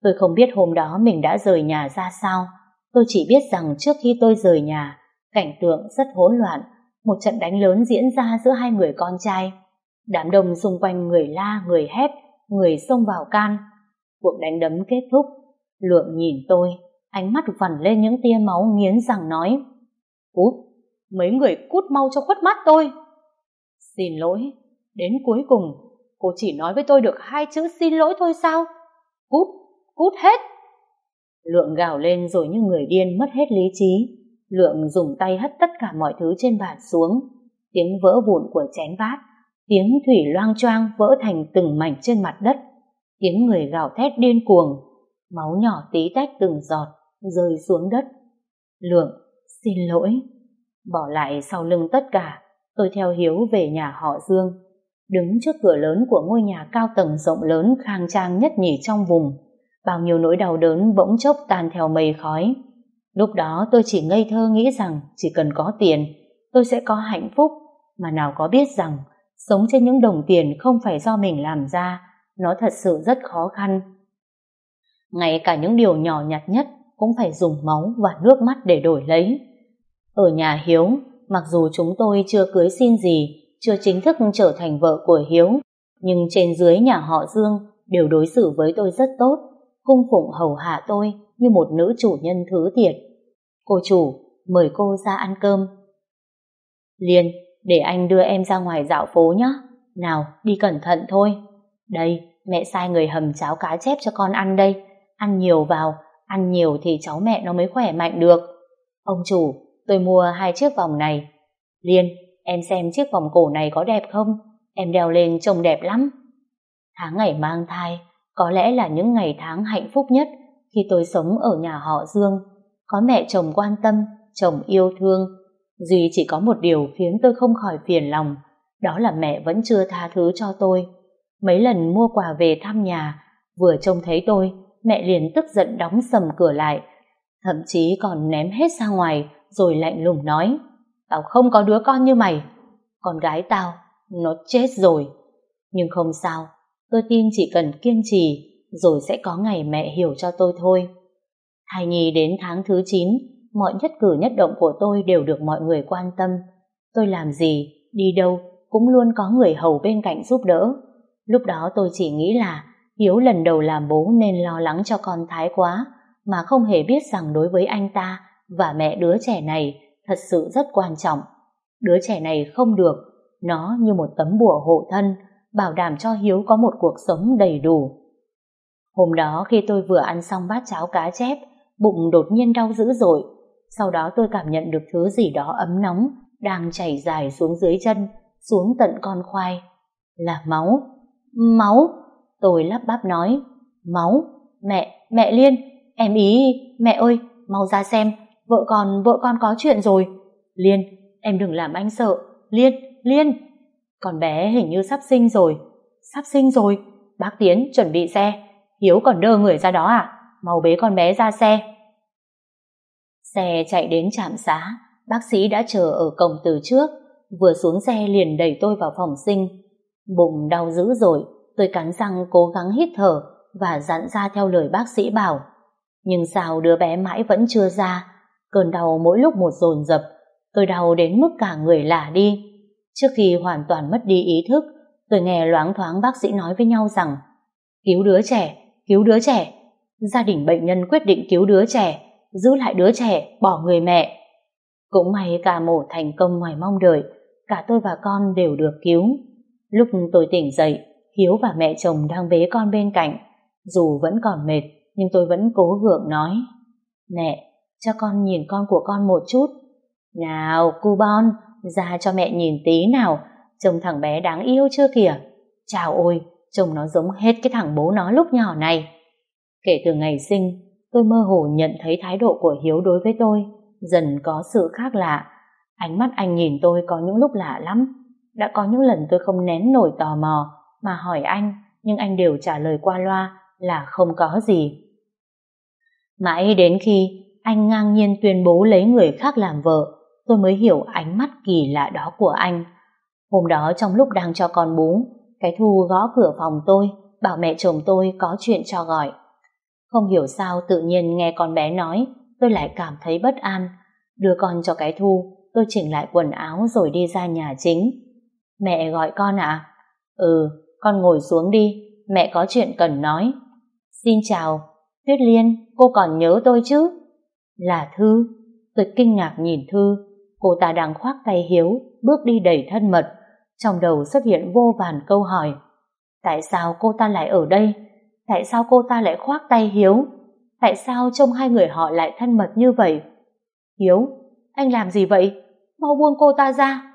Tôi không biết hôm đó mình đã rời nhà ra sao, Tôi chỉ biết rằng trước khi tôi rời nhà, cảnh tượng rất hỗn loạn, một trận đánh lớn diễn ra giữa hai người con trai. Đám đông xung quanh người la, người hét, người xông vào can. Cuộc đánh đấm kết thúc, Lượng nhìn tôi, ánh mắt vằn lên những tia máu nghiến rằng nói Cút, mấy người cút mau cho khuất mắt tôi. Xin lỗi, đến cuối cùng, cô chỉ nói với tôi được hai chữ xin lỗi thôi sao? Cút, cút hết. Lượng gào lên rồi như người điên mất hết lý trí. Lượng dùng tay hất tất cả mọi thứ trên bàn xuống. Tiếng vỡ vụn của chén bát, tiếng thủy loang choang vỡ thành từng mảnh trên mặt đất. Tiếng người gào thét điên cuồng, máu nhỏ tí tách từng giọt, rơi xuống đất. Lượng, xin lỗi. Bỏ lại sau lưng tất cả, tôi theo Hiếu về nhà họ Dương. Đứng trước cửa lớn của ngôi nhà cao tầng rộng lớn khang trang nhất nhì trong vùng, bao nhiêu nỗi đau đớn bỗng chốc tan theo mây khói. Lúc đó tôi chỉ ngây thơ nghĩ rằng chỉ cần có tiền, tôi sẽ có hạnh phúc, mà nào có biết rằng sống trên những đồng tiền không phải do mình làm ra, nó thật sự rất khó khăn. Ngay cả những điều nhỏ nhặt nhất cũng phải dùng máu và nước mắt để đổi lấy. Ở nhà Hiếu, mặc dù chúng tôi chưa cưới xin gì, chưa chính thức trở thành vợ của Hiếu, nhưng trên dưới nhà họ Dương đều đối xử với tôi rất tốt cung phụng hầu hạ tôi như một nữ chủ nhân thứ thiệt. Cô chủ, mời cô ra ăn cơm. Liên, để anh đưa em ra ngoài dạo phố nhé. Nào, đi cẩn thận thôi. Đây, mẹ sai người hầm cháo cá chép cho con ăn đây. Ăn nhiều vào, ăn nhiều thì cháu mẹ nó mới khỏe mạnh được. Ông chủ, tôi mua hai chiếc vòng này. Liên, em xem chiếc vòng cổ này có đẹp không? Em đeo lên trông đẹp lắm. Tháng ngày mang thai, có lẽ là những ngày tháng hạnh phúc nhất khi tôi sống ở nhà họ Dương. Có mẹ chồng quan tâm, chồng yêu thương. Duy chỉ có một điều khiến tôi không khỏi phiền lòng, đó là mẹ vẫn chưa tha thứ cho tôi. Mấy lần mua quà về thăm nhà, vừa trông thấy tôi, mẹ liền tức giận đóng sầm cửa lại, thậm chí còn ném hết ra ngoài rồi lạnh lùng nói tao không có đứa con như mày con gái tao nó chết rồi nhưng không sao Tôi tin chỉ cần kiên trì, rồi sẽ có ngày mẹ hiểu cho tôi thôi. Thai nhi đến tháng thứ 9, mọi nhất cử nhất động của tôi đều được mọi người quan tâm. Tôi làm gì, đi đâu, cũng luôn có người hầu bên cạnh giúp đỡ. Lúc đó tôi chỉ nghĩ là Hiếu lần đầu làm bố nên lo lắng cho con thái quá, mà không hề biết rằng đối với anh ta và mẹ đứa trẻ này thật sự rất quan trọng. Đứa trẻ này không được, nó như một tấm bùa hộ thân, bảo đảm cho Hiếu có một cuộc sống đầy đủ. Hôm đó khi tôi vừa ăn xong bát cháo cá chép, bụng đột nhiên đau dữ dội. Sau đó tôi cảm nhận được thứ gì đó ấm nóng đang chảy dài xuống dưới chân, xuống tận con khoai. Là máu. Máu. Tôi lắp bắp nói. Máu. Mẹ, mẹ Liên. Em ý, mẹ ơi, mau ra xem. Vợ con, vợ con có chuyện rồi. Liên, em đừng làm anh sợ. Liên, Liên con bé hình như sắp sinh rồi. Sắp sinh rồi? Bác tiến chuẩn bị xe. Hiếu còn đơ người ra đó à? Mau bế con bé ra xe. Xe chạy đến trạm xá. Bác sĩ đã chờ ở cổng từ trước. Vừa xuống xe liền đẩy tôi vào phòng sinh. Bụng đau dữ dội. Tôi cắn răng cố gắng hít thở và dặn ra theo lời bác sĩ bảo. Nhưng sao đứa bé mãi vẫn chưa ra? Cơn đau mỗi lúc một dồn dập. Tôi đau đến mức cả người lả đi. Trước khi hoàn toàn mất đi ý thức, tôi nghe loáng thoáng bác sĩ nói với nhau rằng cứu đứa trẻ, cứu đứa trẻ. Gia đình bệnh nhân quyết định cứu đứa trẻ, giữ lại đứa trẻ, bỏ người mẹ. Cũng may cả mổ thành công ngoài mong đợi, cả tôi và con đều được cứu. Lúc tôi tỉnh dậy, Hiếu và mẹ chồng đang bế con bên cạnh. Dù vẫn còn mệt, nhưng tôi vẫn cố gượng nói. Mẹ, cho con nhìn con của con một chút. Nào, cu bon, ra cho mẹ nhìn tí nào, trông thằng bé đáng yêu chưa kìa. Chào ôi, trông nó giống hết cái thằng bố nó lúc nhỏ này. Kể từ ngày sinh, tôi mơ hồ nhận thấy thái độ của Hiếu đối với tôi dần có sự khác lạ. Ánh mắt anh nhìn tôi có những lúc lạ lắm. Đã có những lần tôi không nén nổi tò mò mà hỏi anh, nhưng anh đều trả lời qua loa là không có gì. Mãi đến khi anh ngang nhiên tuyên bố lấy người khác làm vợ, tôi mới hiểu ánh mắt kỳ lạ đó của anh. Hôm đó trong lúc đang cho con bú, cái thu gõ cửa phòng tôi, bảo mẹ chồng tôi có chuyện cho gọi. Không hiểu sao tự nhiên nghe con bé nói, tôi lại cảm thấy bất an. Đưa con cho cái thu, tôi chỉnh lại quần áo rồi đi ra nhà chính. Mẹ gọi con ạ? À? Ừ, con ngồi xuống đi, mẹ có chuyện cần nói. Xin chào, Tuyết Liên, cô còn nhớ tôi chứ? Là Thư, tôi kinh ngạc nhìn Thư, cô ta đang khoác tay Hiếu, bước đi đầy thân mật. Trong đầu xuất hiện vô vàn câu hỏi. Tại sao cô ta lại ở đây? Tại sao cô ta lại khoác tay Hiếu? Tại sao trông hai người họ lại thân mật như vậy? Hiếu, anh làm gì vậy? Mau buông cô ta ra.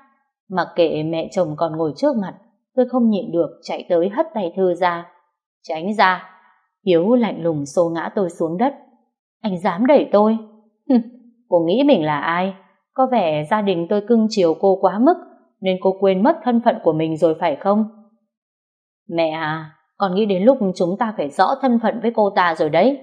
Mặc kệ mẹ chồng còn ngồi trước mặt, tôi không nhịn được chạy tới hất tay Thư ra. Tránh ra. Hiếu lạnh lùng xô ngã tôi xuống đất. Anh dám đẩy tôi? Hừ, cô nghĩ mình là ai? Có vẻ gia đình tôi cưng chiều cô quá mức nên cô quên mất thân phận của mình rồi phải không? Mẹ à, con nghĩ đến lúc chúng ta phải rõ thân phận với cô ta rồi đấy.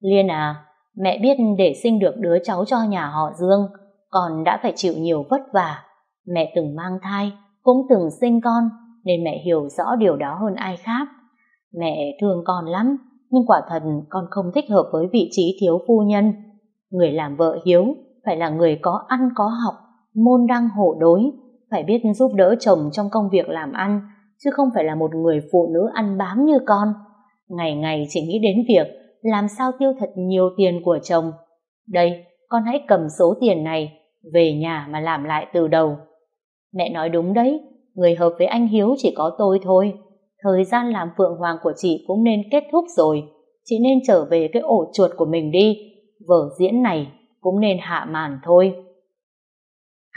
Liên à, mẹ biết để sinh được đứa cháu cho nhà họ Dương, con đã phải chịu nhiều vất vả. Mẹ từng mang thai, cũng từng sinh con, nên mẹ hiểu rõ điều đó hơn ai khác. Mẹ thương con lắm, nhưng quả thật con không thích hợp với vị trí thiếu phu nhân. Người làm vợ hiếu, phải là người có ăn có học, môn đăng hộ đối, phải biết giúp đỡ chồng trong công việc làm ăn, chứ không phải là một người phụ nữ ăn bám như con. Ngày ngày chỉ nghĩ đến việc làm sao tiêu thật nhiều tiền của chồng. Đây, con hãy cầm số tiền này, về nhà mà làm lại từ đầu. Mẹ nói đúng đấy, người hợp với anh Hiếu chỉ có tôi thôi. Thời gian làm phượng hoàng của chị cũng nên kết thúc rồi. Chị nên trở về cái ổ chuột của mình đi. Vở diễn này cũng nên hạ màn thôi.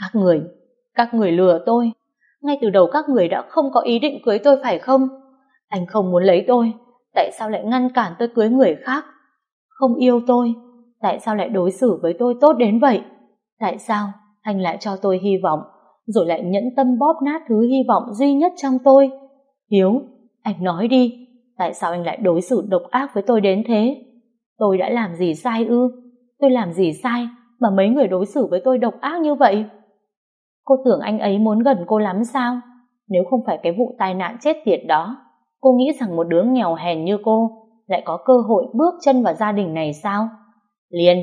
Các người, các người lừa tôi. Ngay từ đầu các người đã không có ý định cưới tôi phải không? Anh không muốn lấy tôi, tại sao lại ngăn cản tôi cưới người khác? Không yêu tôi, tại sao lại đối xử với tôi tốt đến vậy? Tại sao anh lại cho tôi hy vọng, rồi lại nhẫn tâm bóp nát thứ hy vọng duy nhất trong tôi? Hiếu, anh nói đi, tại sao anh lại đối xử độc ác với tôi đến thế? Tôi đã làm gì sai ư? tôi làm gì sai mà mấy người đối xử với tôi độc ác như vậy? Cô tưởng anh ấy muốn gần cô lắm sao? Nếu không phải cái vụ tai nạn chết tiệt đó, cô nghĩ rằng một đứa nghèo hèn như cô lại có cơ hội bước chân vào gia đình này sao? Liền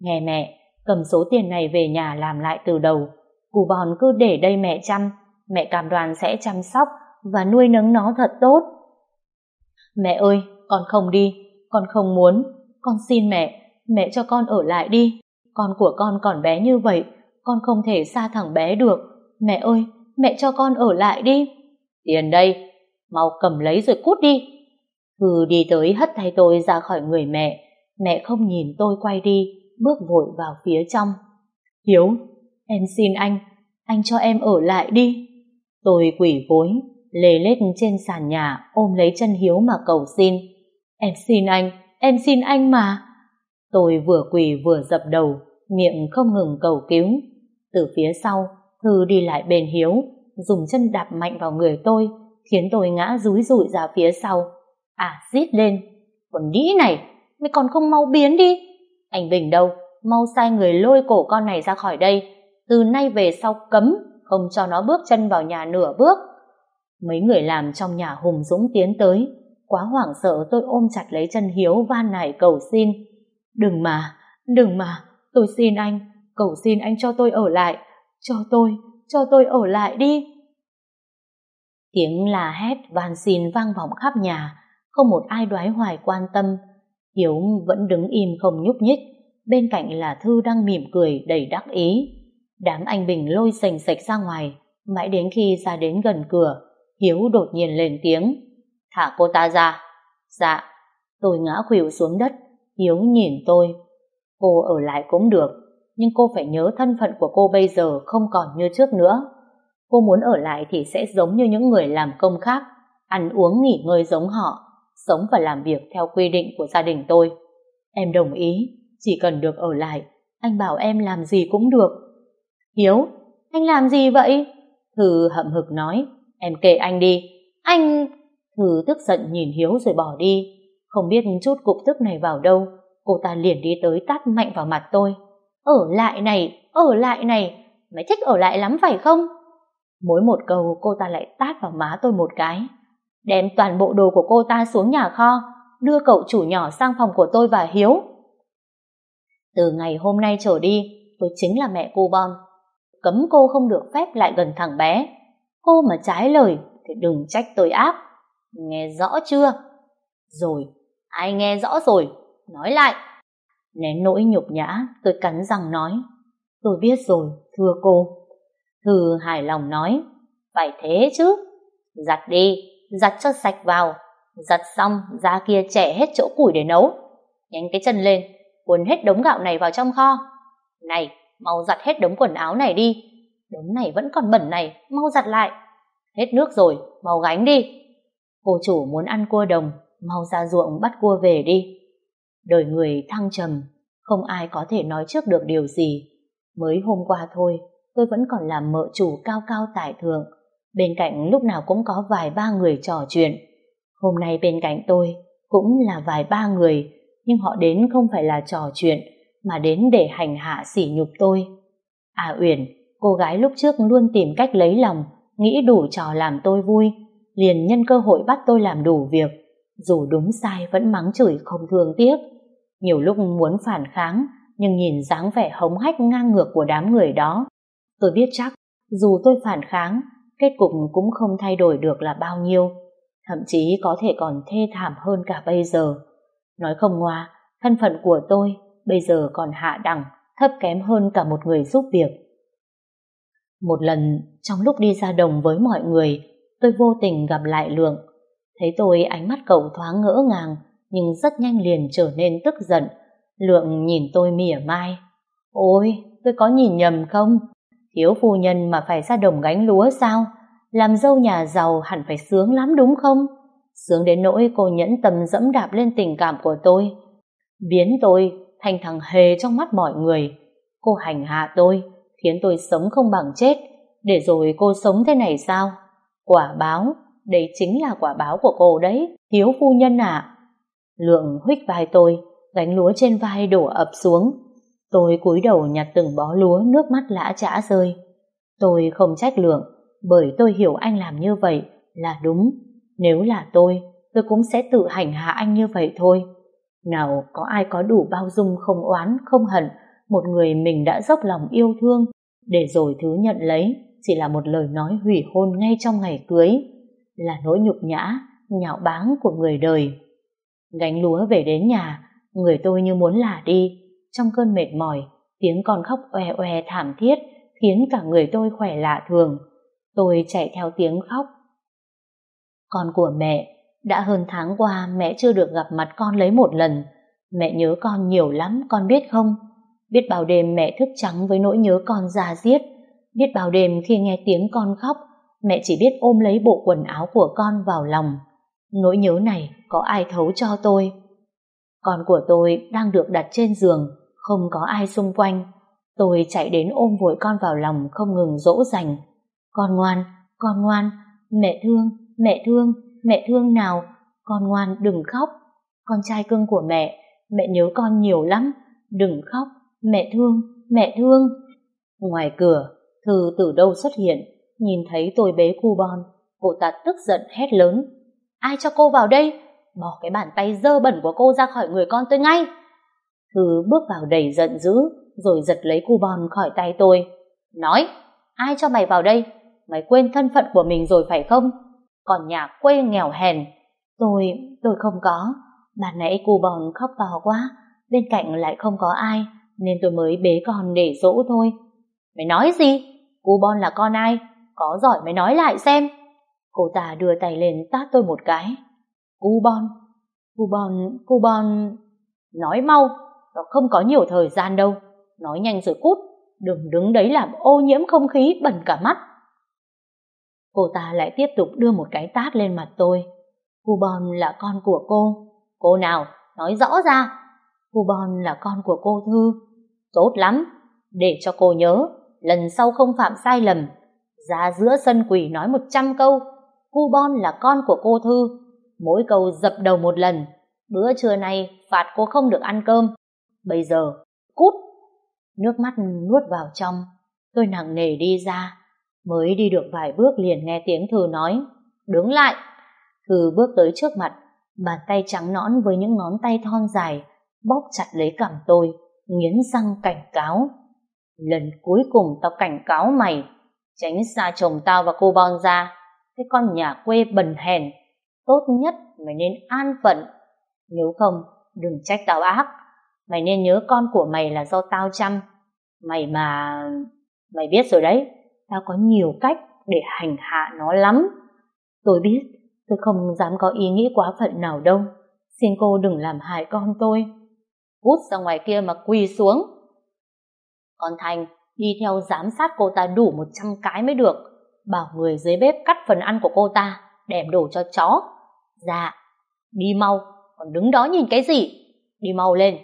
nghe mẹ, cầm số tiền này về nhà làm lại từ đầu. Cù bòn cứ để đây mẹ chăm, mẹ cảm đoàn sẽ chăm sóc và nuôi nấng nó thật tốt. Mẹ ơi, con không đi, con không muốn, con xin mẹ mẹ cho con ở lại đi. Con của con còn bé như vậy, con không thể xa thằng bé được. Mẹ ơi, mẹ cho con ở lại đi. Tiền đây, mau cầm lấy rồi cút đi. Thư đi tới hất thay tôi ra khỏi người mẹ. Mẹ không nhìn tôi quay đi, bước vội vào phía trong. Hiếu, em xin anh anh cho em ở lại đi. Tôi quỷ gối, lê lết trên sàn nhà, ôm lấy chân hiếu mà cầu xin. Em xin anh, em xin anh mà. Tôi vừa quỳ vừa dập đầu, miệng không ngừng cầu cứu. Từ phía sau, Thư đi lại bên Hiếu, dùng chân đạp mạnh vào người tôi, khiến tôi ngã rúi rụi ra phía sau. À, rít lên. Còn đĩ này, mày còn không mau biến đi. Anh Bình đâu, mau sai người lôi cổ con này ra khỏi đây. Từ nay về sau cấm, không cho nó bước chân vào nhà nửa bước. Mấy người làm trong nhà hùng dũng tiến tới. Quá hoảng sợ tôi ôm chặt lấy chân Hiếu van nài cầu xin. Đừng mà, đừng mà, tôi xin anh, cầu xin anh cho tôi ở lại, cho tôi, cho tôi ở lại đi. Tiếng la hét van xin vang vọng khắp nhà, không một ai đoái hoài quan tâm. Hiếu vẫn đứng im không nhúc nhích, bên cạnh là Thư đang mỉm cười đầy đắc ý. Đám anh Bình lôi sành sạch ra ngoài, mãi đến khi ra đến gần cửa, Hiếu đột nhiên lên tiếng. Thả cô ta ra. Dạ, tôi ngã khuỵu xuống đất, Hiếu nhìn tôi. Cô ở lại cũng được, nhưng cô phải nhớ thân phận của cô bây giờ không còn như trước nữa. Cô muốn ở lại thì sẽ giống như những người làm công khác, ăn uống nghỉ ngơi giống họ, sống và làm việc theo quy định của gia đình tôi. Em đồng ý, chỉ cần được ở lại, anh bảo em làm gì cũng được. Hiếu, anh làm gì vậy? Thư hậm hực nói, em kể anh đi. Anh... Thư tức giận nhìn Hiếu rồi bỏ đi. Không biết chút cục tức này vào đâu, cô ta liền đi tới tát mạnh vào mặt tôi. Ở lại này, ở lại này, mày thích ở lại lắm phải không? Mỗi một câu cô ta lại tát vào má tôi một cái. Đem toàn bộ đồ của cô ta xuống nhà kho, đưa cậu chủ nhỏ sang phòng của tôi và Hiếu. Từ ngày hôm nay trở đi, tôi chính là mẹ cô Bon. Cấm cô không được phép lại gần thằng bé. Cô mà trái lời thì đừng trách tôi áp. Nghe rõ chưa? Rồi ai nghe rõ rồi. Nói lại. Nén nỗi nhục nhã, tôi cắn răng nói. Tôi biết rồi, thưa cô. Thư hài lòng nói. Phải thế chứ. Giặt đi. Giặt cho sạch vào. Giặt xong ra kia trẻ hết chỗ củi để nấu. Nhánh cái chân lên. Cuốn hết đống gạo này vào trong kho. Này, mau giặt hết đống quần áo này đi. Đống này vẫn còn bẩn này. Mau giặt lại. Hết nước rồi, mau gánh đi. Cô chủ muốn ăn cua đồng mau ra ruộng bắt cua về đi. Đời người thăng trầm, không ai có thể nói trước được điều gì. Mới hôm qua thôi, tôi vẫn còn làm mợ chủ cao cao tại thượng, bên cạnh lúc nào cũng có vài ba người trò chuyện. Hôm nay bên cạnh tôi cũng là vài ba người, nhưng họ đến không phải là trò chuyện, mà đến để hành hạ sỉ nhục tôi. À Uyển, cô gái lúc trước luôn tìm cách lấy lòng, nghĩ đủ trò làm tôi vui, liền nhân cơ hội bắt tôi làm đủ việc dù đúng sai vẫn mắng chửi không thương tiếc. Nhiều lúc muốn phản kháng, nhưng nhìn dáng vẻ hống hách ngang ngược của đám người đó, tôi biết chắc dù tôi phản kháng, kết cục cũng không thay đổi được là bao nhiêu, thậm chí có thể còn thê thảm hơn cả bây giờ. Nói không ngoa, thân phận của tôi bây giờ còn hạ đẳng, thấp kém hơn cả một người giúp việc. Một lần, trong lúc đi ra đồng với mọi người, tôi vô tình gặp lại Lượng. Thấy tôi ánh mắt cậu thoáng ngỡ ngàng, nhưng rất nhanh liền trở nên tức giận. Lượng nhìn tôi mỉa mai. Ôi, tôi có nhìn nhầm không? Thiếu phu nhân mà phải ra đồng gánh lúa sao? Làm dâu nhà giàu hẳn phải sướng lắm đúng không? Sướng đến nỗi cô nhẫn tâm dẫm đạp lên tình cảm của tôi. Biến tôi thành thằng hề trong mắt mọi người. Cô hành hạ tôi, khiến tôi sống không bằng chết. Để rồi cô sống thế này sao? Quả báo đây chính là quả báo của cô đấy, thiếu phu nhân ạ. Lượng huyết vai tôi, gánh lúa trên vai đổ ập xuống. Tôi cúi đầu nhặt từng bó lúa nước mắt lã chã rơi. Tôi không trách lượng, bởi tôi hiểu anh làm như vậy là đúng. Nếu là tôi, tôi cũng sẽ tự hành hạ anh như vậy thôi. Nào có ai có đủ bao dung không oán, không hận, một người mình đã dốc lòng yêu thương, để rồi thứ nhận lấy chỉ là một lời nói hủy hôn ngay trong ngày cưới là nỗi nhục nhã, nhạo báng của người đời. Gánh lúa về đến nhà, người tôi như muốn lả đi, trong cơn mệt mỏi, tiếng con khóc oe oe thảm thiết khiến cả người tôi khỏe lạ thường. Tôi chạy theo tiếng khóc. Con của mẹ, đã hơn tháng qua mẹ chưa được gặp mặt con lấy một lần. Mẹ nhớ con nhiều lắm, con biết không? Biết bao đêm mẹ thức trắng với nỗi nhớ con già giết. Biết bao đêm khi nghe tiếng con khóc, mẹ chỉ biết ôm lấy bộ quần áo của con vào lòng. Nỗi nhớ này có ai thấu cho tôi? Con của tôi đang được đặt trên giường, không có ai xung quanh. Tôi chạy đến ôm vội con vào lòng không ngừng dỗ dành. Con ngoan, con ngoan, mẹ thương, mẹ thương, mẹ thương nào, con ngoan đừng khóc. Con trai cưng của mẹ, mẹ nhớ con nhiều lắm, đừng khóc, mẹ thương, mẹ thương. Ngoài cửa, Thư từ đâu xuất hiện Nhìn thấy tôi bế cu bon, cô ta tức giận hét lớn. Ai cho cô vào đây? Bỏ cái bàn tay dơ bẩn của cô ra khỏi người con tôi ngay. Thứ bước vào đầy giận dữ, rồi giật lấy cu bon khỏi tay tôi. Nói, ai cho mày vào đây? Mày quên thân phận của mình rồi phải không? Còn nhà quê nghèo hèn. Tôi, tôi không có. Bạn nãy cu bon khóc to quá, bên cạnh lại không có ai, nên tôi mới bế con để dỗ thôi. Mày nói gì? Cu bon là con ai? có giỏi mới nói lại xem. Cô ta đưa tay lên tát tôi một cái. Cu bon cu bon cu bon. Nói mau, nó không có nhiều thời gian đâu. Nói nhanh rồi cút. Đừng đứng đấy làm ô nhiễm không khí, bẩn cả mắt. Cô ta lại tiếp tục đưa một cái tát lên mặt tôi. Cu bon là con của cô. Cô nào, nói rõ ra. Cu bon là con của cô thư. Tốt lắm. Để cho cô nhớ, lần sau không phạm sai lầm ra giữa sân quỷ nói một trăm câu Cubon là con của cô thư. Mỗi câu dập đầu một lần. Bữa trưa nay, phạt cô không được ăn cơm. Bây giờ, cút. Nước mắt nuốt vào trong. Tôi nặng nề đi ra. Mới đi được vài bước liền nghe tiếng thư nói. Đứng lại. Thư bước tới trước mặt. Bàn tay trắng nõn với những ngón tay thon dài, bóp chặt lấy cằm tôi, nghiến răng cảnh cáo. Lần cuối cùng tao cảnh cáo mày. Tránh xa chồng tao và cô Bon ra. Cái con nhà quê bần hèn. Tốt nhất mày nên an phận. Nếu không, đừng trách tao ác. Mày nên nhớ con của mày là do tao chăm. Mày mà... Mày biết rồi đấy. Tao có nhiều cách để hành hạ nó lắm. Tôi biết, tôi không dám có ý nghĩ quá phận nào đâu. Xin cô đừng làm hại con tôi. Út ra ngoài kia mà quỳ xuống. Con Thành, đi theo giám sát cô ta đủ một trăm cái mới được. Bảo người dưới bếp cắt phần ăn của cô ta, đem đổ cho chó. Dạ đi mau, còn đứng đó nhìn cái gì? Đi mau lên.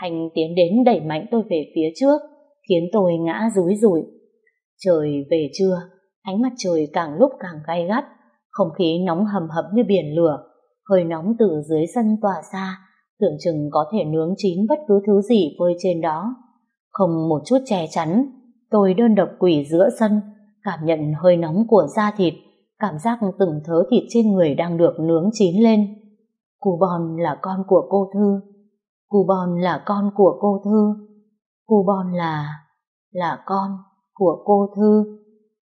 Thành tiến đến đẩy mạnh tôi về phía trước, khiến tôi ngã rúi rủi trời về trưa, ánh mặt trời càng lúc càng gay gắt, không khí nóng hầm hập như biển lửa, hơi nóng từ dưới sân tỏa ra, tưởng chừng có thể nướng chín bất cứ thứ gì vơi trên đó. Không một chút che chắn, tôi đơn độc quỷ giữa sân, cảm nhận hơi nóng của da thịt, cảm giác từng thớ thịt trên người đang được nướng chín lên. Cù Bon là con của cô Thư. Cù Bon là con của cô Thư. Cù Bon là... là con của cô Thư.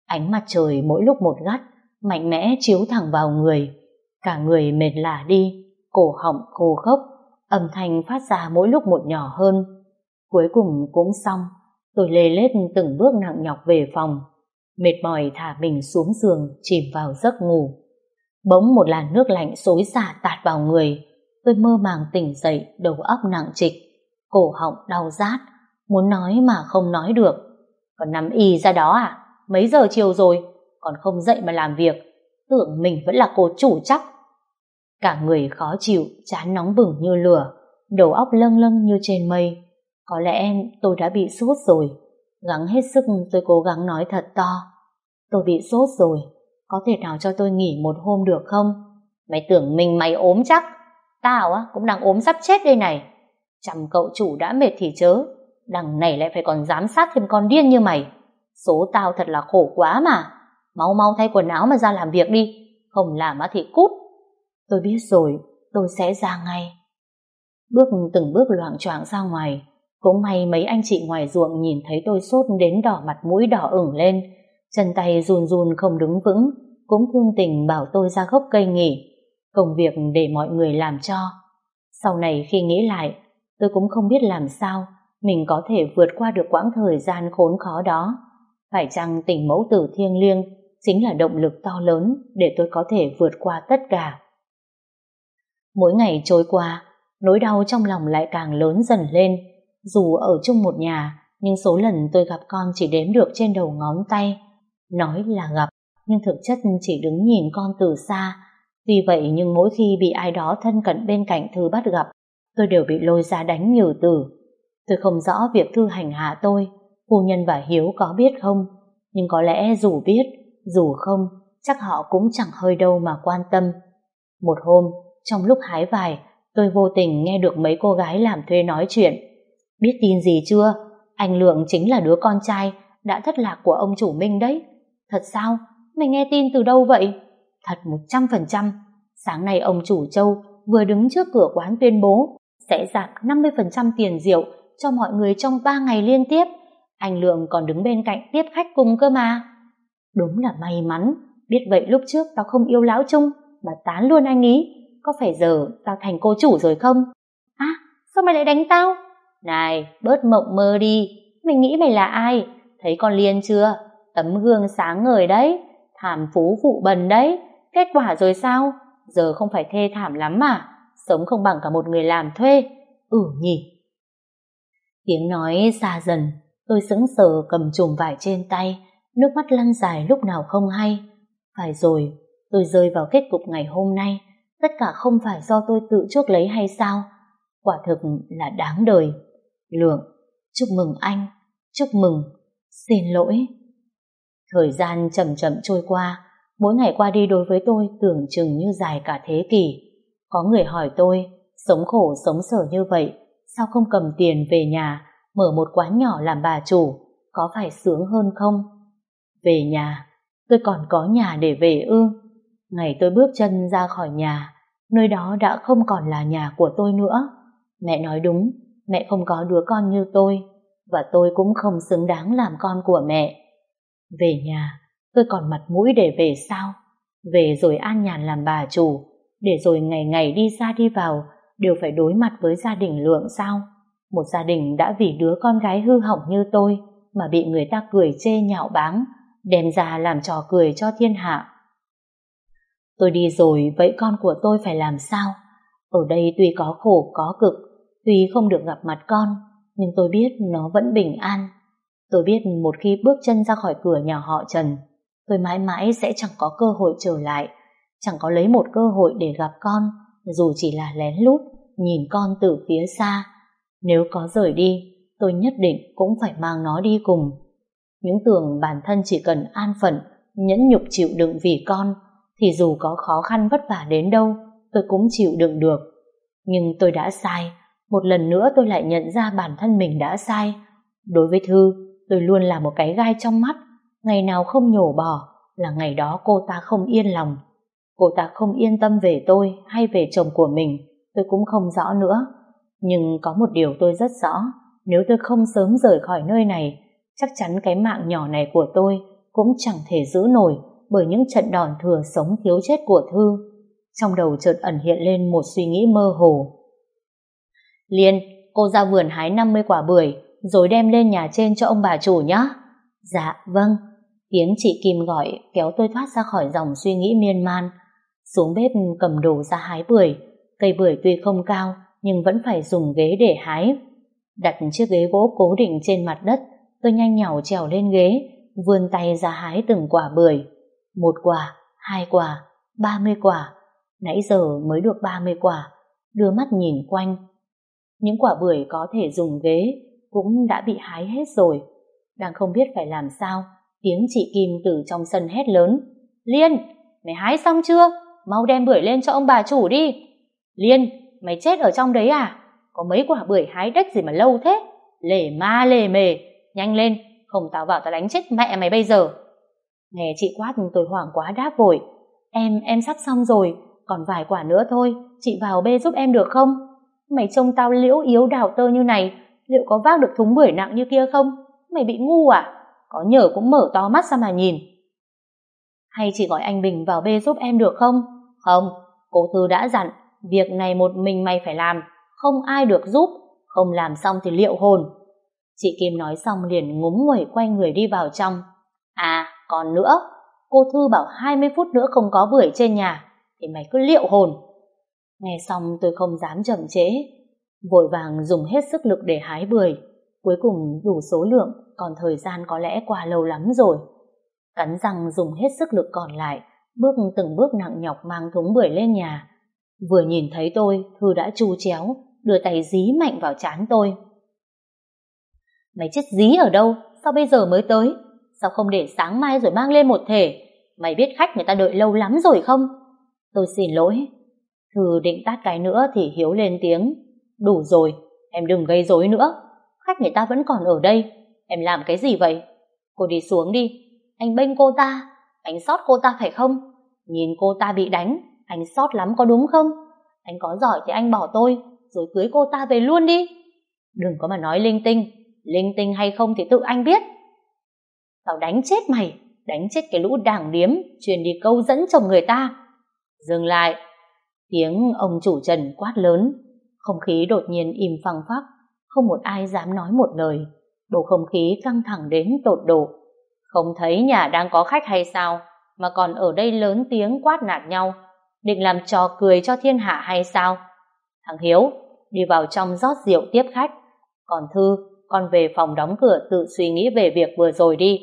Ánh mặt trời mỗi lúc một gắt, mạnh mẽ chiếu thẳng vào người. Cả người mệt lả đi, cổ họng khô khốc, âm thanh phát ra mỗi lúc một nhỏ hơn. Cuối cùng cũng xong, tôi lê lết từng bước nặng nhọc về phòng. Mệt mỏi thả mình xuống giường, chìm vào giấc ngủ. Bỗng một làn nước lạnh xối xả tạt vào người. Tôi mơ màng tỉnh dậy, đầu óc nặng trịch. Cổ họng đau rát, muốn nói mà không nói được. Còn nằm y ra đó à? Mấy giờ chiều rồi, còn không dậy mà làm việc. Tưởng mình vẫn là cô chủ chắc. Cả người khó chịu, chán nóng bừng như lửa, đầu óc lâng lâng như trên mây có lẽ em tôi đã bị sốt rồi. Gắng hết sức tôi cố gắng nói thật to. Tôi bị sốt rồi. Có thể nào cho tôi nghỉ một hôm được không? Mày tưởng mình mày ốm chắc. Tao á, cũng đang ốm sắp chết đây này. Chằm cậu chủ đã mệt thì chớ. Đằng này lại phải còn giám sát thêm con điên như mày. Số tao thật là khổ quá mà. Mau mau thay quần áo mà ra làm việc đi. Không làm á thì cút. Tôi biết rồi, tôi sẽ ra ngay. Bước từng bước loạng choạng ra ngoài, cũng may mấy anh chị ngoài ruộng nhìn thấy tôi sốt đến đỏ mặt mũi đỏ ửng lên, chân tay run run không đứng vững, cũng thương tình bảo tôi ra gốc cây nghỉ, công việc để mọi người làm cho. Sau này khi nghĩ lại, tôi cũng không biết làm sao mình có thể vượt qua được quãng thời gian khốn khó đó. Phải chăng tình mẫu tử thiêng liêng chính là động lực to lớn để tôi có thể vượt qua tất cả. Mỗi ngày trôi qua, nỗi đau trong lòng lại càng lớn dần lên dù ở chung một nhà, nhưng số lần tôi gặp con chỉ đếm được trên đầu ngón tay. Nói là gặp, nhưng thực chất chỉ đứng nhìn con từ xa. Tuy vậy nhưng mỗi khi bị ai đó thân cận bên cạnh Thư bắt gặp, tôi đều bị lôi ra đánh nhiều từ Tôi không rõ việc Thư hành hạ tôi, phu nhân và Hiếu có biết không, nhưng có lẽ dù biết, dù không, chắc họ cũng chẳng hơi đâu mà quan tâm. Một hôm, trong lúc hái vải, tôi vô tình nghe được mấy cô gái làm thuê nói chuyện. Biết tin gì chưa? Anh Lượng chính là đứa con trai, đã thất lạc của ông chủ Minh đấy. Thật sao? Mày nghe tin từ đâu vậy? Thật 100%. Sáng nay ông chủ Châu vừa đứng trước cửa quán tuyên bố sẽ giảm 50% tiền rượu cho mọi người trong 3 ngày liên tiếp. Anh Lượng còn đứng bên cạnh tiếp khách cùng cơ mà. Đúng là may mắn. Biết vậy lúc trước tao không yêu lão Trung mà tán luôn anh ý. Có phải giờ tao thành cô chủ rồi không? á? sao mày lại đánh tao? này, bớt mộng mơ đi. Mày nghĩ mày là ai? Thấy con liên chưa? Tấm gương sáng ngời đấy. Thảm phú vụ bần đấy. Kết quả rồi sao? Giờ không phải thê thảm lắm mà. Sống không bằng cả một người làm thuê. Ừ nhỉ. Tiếng nói xa dần. Tôi sững sờ cầm chùm vải trên tay. Nước mắt lăn dài lúc nào không hay. Phải rồi, tôi rơi vào kết cục ngày hôm nay. Tất cả không phải do tôi tự chuốc lấy hay sao? Quả thực là đáng đời. Lượng, chúc mừng anh, chúc mừng, xin lỗi. Thời gian chậm chậm trôi qua, mỗi ngày qua đi đối với tôi tưởng chừng như dài cả thế kỷ. Có người hỏi tôi, sống khổ sống sở như vậy, sao không cầm tiền về nhà, mở một quán nhỏ làm bà chủ, có phải sướng hơn không? Về nhà, tôi còn có nhà để về ư. Ngày tôi bước chân ra khỏi nhà, nơi đó đã không còn là nhà của tôi nữa. Mẹ nói đúng, mẹ không có đứa con như tôi và tôi cũng không xứng đáng làm con của mẹ. Về nhà, tôi còn mặt mũi để về sao? Về rồi an nhàn làm bà chủ, để rồi ngày ngày đi ra đi vào đều phải đối mặt với gia đình lượng sao? Một gia đình đã vì đứa con gái hư hỏng như tôi mà bị người ta cười chê nhạo báng, đem ra làm trò cười cho thiên hạ. Tôi đi rồi, vậy con của tôi phải làm sao? Ở đây tuy có khổ có cực, Tuy không được gặp mặt con, nhưng tôi biết nó vẫn bình an. Tôi biết một khi bước chân ra khỏi cửa nhà họ Trần, tôi mãi mãi sẽ chẳng có cơ hội trở lại, chẳng có lấy một cơ hội để gặp con, dù chỉ là lén lút, nhìn con từ phía xa. Nếu có rời đi, tôi nhất định cũng phải mang nó đi cùng. Những tưởng bản thân chỉ cần an phận, nhẫn nhục chịu đựng vì con, thì dù có khó khăn vất vả đến đâu, tôi cũng chịu đựng được. Nhưng tôi đã sai, một lần nữa tôi lại nhận ra bản thân mình đã sai. Đối với Thư, tôi luôn là một cái gai trong mắt. Ngày nào không nhổ bỏ là ngày đó cô ta không yên lòng. Cô ta không yên tâm về tôi hay về chồng của mình, tôi cũng không rõ nữa. Nhưng có một điều tôi rất rõ, nếu tôi không sớm rời khỏi nơi này, chắc chắn cái mạng nhỏ này của tôi cũng chẳng thể giữ nổi bởi những trận đòn thừa sống thiếu chết của Thư. Trong đầu chợt ẩn hiện lên một suy nghĩ mơ hồ. Liên, cô ra vườn hái 50 quả bưởi, rồi đem lên nhà trên cho ông bà chủ nhé. Dạ, vâng. Tiếng chị Kim gọi kéo tôi thoát ra khỏi dòng suy nghĩ miên man. Xuống bếp cầm đồ ra hái bưởi. Cây bưởi tuy không cao, nhưng vẫn phải dùng ghế để hái. Đặt chiếc ghế gỗ cố định trên mặt đất, tôi nhanh nhảu trèo lên ghế, vươn tay ra hái từng quả bưởi. Một quả, hai quả, ba mươi quả. Nãy giờ mới được ba mươi quả. Đưa mắt nhìn quanh, những quả bưởi có thể dùng ghế cũng đã bị hái hết rồi. Đang không biết phải làm sao, tiếng chị Kim từ trong sân hét lớn. Liên, mày hái xong chưa? Mau đem bưởi lên cho ông bà chủ đi. Liên, mày chết ở trong đấy à? Có mấy quả bưởi hái đách gì mà lâu thế? Lề ma lề mề, nhanh lên, không tao vào tao đánh chết mẹ mày bây giờ. Nghe chị quát tôi hoảng quá đáp vội. Em, em sắp xong rồi, còn vài quả nữa thôi, chị vào bê giúp em được không? mày trông tao liễu yếu đào tơ như này, liệu có vác được thúng bưởi nặng như kia không? Mày bị ngu à? Có nhờ cũng mở to mắt ra mà nhìn. Hay chỉ gọi anh bình vào bê giúp em được không? Không, cô thư đã dặn, việc này một mình mày phải làm, không ai được giúp, không làm xong thì liệu hồn. Chị kim nói xong liền ngúng nguẩy quay người đi vào trong. À còn nữa, cô thư bảo hai mươi phút nữa không có bưởi trên nhà, thì mày cứ liệu hồn. Nghe xong tôi không dám chậm trễ, vội vàng dùng hết sức lực để hái bưởi. Cuối cùng đủ số lượng, còn thời gian có lẽ qua lâu lắm rồi. Cắn răng dùng hết sức lực còn lại, bước từng bước nặng nhọc mang thúng bưởi lên nhà. Vừa nhìn thấy tôi, Thư đã chu chéo, đưa tay dí mạnh vào chán tôi. Mày chết dí ở đâu? Sao bây giờ mới tới? Sao không để sáng mai rồi mang lên một thể? Mày biết khách người ta đợi lâu lắm rồi không? Tôi xin lỗi, Thư định tát cái nữa thì Hiếu lên tiếng. Đủ rồi, em đừng gây rối nữa. Khách người ta vẫn còn ở đây. Em làm cái gì vậy? Cô đi xuống đi. Anh bênh cô ta. Anh sót cô ta phải không? Nhìn cô ta bị đánh. Anh sót lắm có đúng không? Anh có giỏi thì anh bỏ tôi. Rồi cưới cô ta về luôn đi. Đừng có mà nói linh tinh. Linh tinh hay không thì tự anh biết. Tao đánh chết mày. Đánh chết cái lũ đảng điếm. Truyền đi câu dẫn chồng người ta. Dừng lại Tiếng ông chủ Trần quát lớn, không khí đột nhiên im phăng phắc, không một ai dám nói một lời, bầu không khí căng thẳng đến tột độ. Không thấy nhà đang có khách hay sao, mà còn ở đây lớn tiếng quát nạt nhau, định làm trò cười cho thiên hạ hay sao? Thằng Hiếu, đi vào trong rót rượu tiếp khách, còn Thư, con về phòng đóng cửa tự suy nghĩ về việc vừa rồi đi.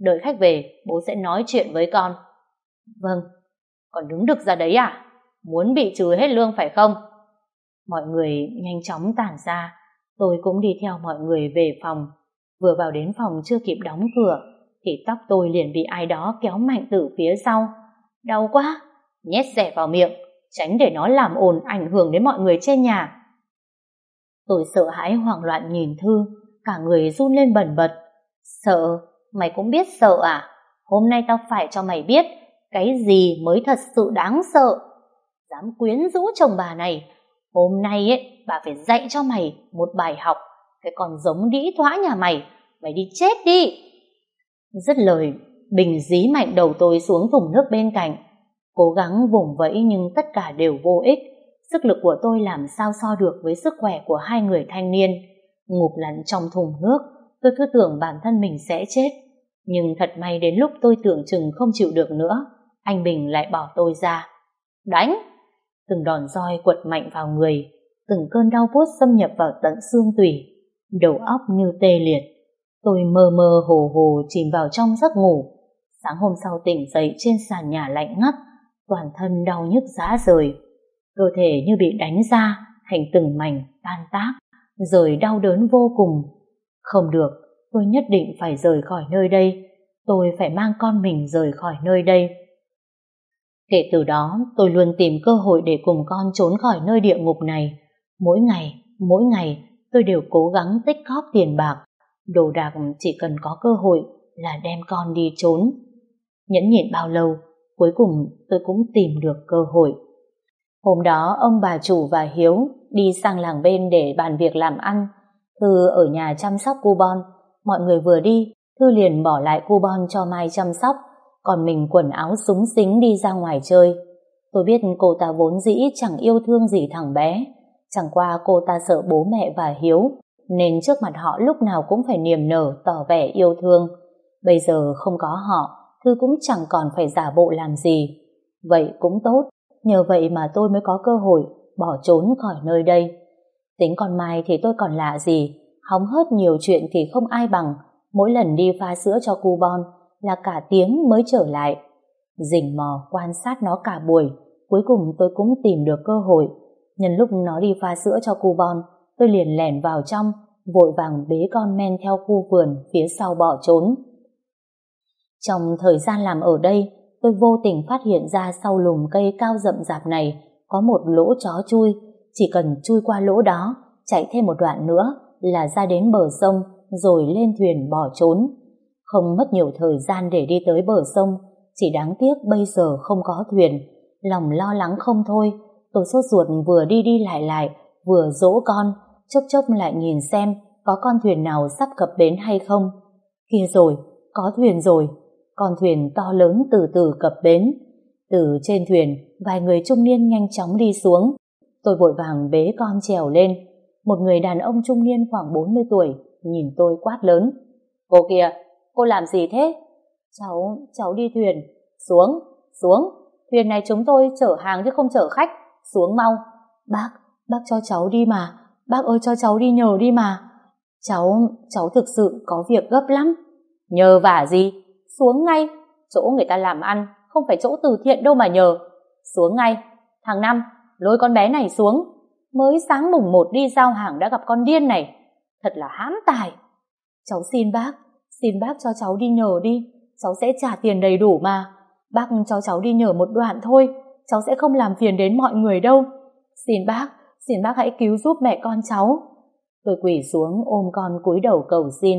Đợi khách về, bố sẽ nói chuyện với con. Vâng, còn đứng được ra đấy à? muốn bị trừ hết lương phải không? Mọi người nhanh chóng tản ra. Tôi cũng đi theo mọi người về phòng. Vừa vào đến phòng chưa kịp đóng cửa, thì tóc tôi liền bị ai đó kéo mạnh từ phía sau. Đau quá, nhét rẻ vào miệng, tránh để nó làm ồn ảnh hưởng đến mọi người trên nhà. Tôi sợ hãi hoảng loạn nhìn thư, cả người run lên bẩn bật. Sợ? Mày cũng biết sợ à? Hôm nay tao phải cho mày biết, cái gì mới thật sự đáng sợ? dám quyến rũ chồng bà này. Hôm nay ấy, bà phải dạy cho mày một bài học, cái con giống đĩ thoã nhà mày. Mày đi chết đi. Dứt lời, bình dí mạnh đầu tôi xuống thùng nước bên cạnh. Cố gắng vùng vẫy nhưng tất cả đều vô ích. Sức lực của tôi làm sao so được với sức khỏe của hai người thanh niên. Ngụp lặn trong thùng nước, tôi cứ tưởng bản thân mình sẽ chết. Nhưng thật may đến lúc tôi tưởng chừng không chịu được nữa, anh bình lại bỏ tôi ra. Đánh! từng đòn roi quật mạnh vào người, từng cơn đau buốt xâm nhập vào tận xương tủy, đầu óc như tê liệt. Tôi mơ mơ hồ hồ chìm vào trong giấc ngủ. Sáng hôm sau tỉnh dậy trên sàn nhà lạnh ngắt, toàn thân đau nhức giá rời. Cơ thể như bị đánh ra, thành từng mảnh, tan tác, rồi đau đớn vô cùng. Không được, tôi nhất định phải rời khỏi nơi đây. Tôi phải mang con mình rời khỏi nơi đây. Kể từ đó, tôi luôn tìm cơ hội để cùng con trốn khỏi nơi địa ngục này. Mỗi ngày, mỗi ngày, tôi đều cố gắng tích góp tiền bạc. Đồ đạc chỉ cần có cơ hội là đem con đi trốn. Nhẫn nhịn bao lâu, cuối cùng tôi cũng tìm được cơ hội. Hôm đó, ông bà chủ và Hiếu đi sang làng bên để bàn việc làm ăn. Thư ở nhà chăm sóc cu bon. Mọi người vừa đi, Thư liền bỏ lại cu bon cho Mai chăm sóc còn mình quần áo súng xính đi ra ngoài chơi. Tôi biết cô ta vốn dĩ chẳng yêu thương gì thằng bé, chẳng qua cô ta sợ bố mẹ và Hiếu, nên trước mặt họ lúc nào cũng phải niềm nở tỏ vẻ yêu thương. Bây giờ không có họ, Thư cũng chẳng còn phải giả bộ làm gì. Vậy cũng tốt, nhờ vậy mà tôi mới có cơ hội bỏ trốn khỏi nơi đây. Tính còn Mai thì tôi còn lạ gì, hóng hớt nhiều chuyện thì không ai bằng, mỗi lần đi pha sữa cho cu bon, là cả tiếng mới trở lại. Dình mò quan sát nó cả buổi, cuối cùng tôi cũng tìm được cơ hội. Nhân lúc nó đi pha sữa cho cu bon, tôi liền lẻn vào trong, vội vàng bế con men theo khu vườn phía sau bỏ trốn. Trong thời gian làm ở đây, tôi vô tình phát hiện ra sau lùm cây cao rậm rạp này có một lỗ chó chui, chỉ cần chui qua lỗ đó, chạy thêm một đoạn nữa là ra đến bờ sông rồi lên thuyền bỏ trốn. Không mất nhiều thời gian để đi tới bờ sông, chỉ đáng tiếc bây giờ không có thuyền. Lòng lo lắng không thôi, tôi sốt ruột vừa đi đi lại lại, vừa dỗ con, chốc chốc lại nhìn xem có con thuyền nào sắp cập bến hay không. Kia rồi, có thuyền rồi, con thuyền to lớn từ từ cập bến. Từ trên thuyền, vài người trung niên nhanh chóng đi xuống. Tôi vội vàng bế con trèo lên. Một người đàn ông trung niên khoảng 40 tuổi, nhìn tôi quát lớn. Cô kia, cô làm gì thế? Cháu cháu đi thuyền. Xuống xuống. Thuyền này chúng tôi chở hàng chứ không chở khách. Xuống mau. Bác bác cho cháu đi mà. Bác ơi, cho cháu đi nhờ đi mà. Cháu cháu thực sự có việc gấp lắm. Nhờ vả gì? Xuống ngay. Chỗ người ta làm ăn, không phải chỗ từ thiện đâu mà nhờ. Xuống ngay. Thằng năm, lôi con bé này xuống. Mới sáng mùng một đi giao hàng đã gặp con điên này. Thật là hãm tài. Cháu xin bác Xin bác cho cháu đi nhờ đi, cháu sẽ trả tiền đầy đủ mà. Bác cho cháu đi nhờ một đoạn thôi, cháu sẽ không làm phiền đến mọi người đâu. Xin bác, xin bác hãy cứu giúp mẹ con cháu. Tôi quỳ xuống ôm con cúi đầu cầu xin.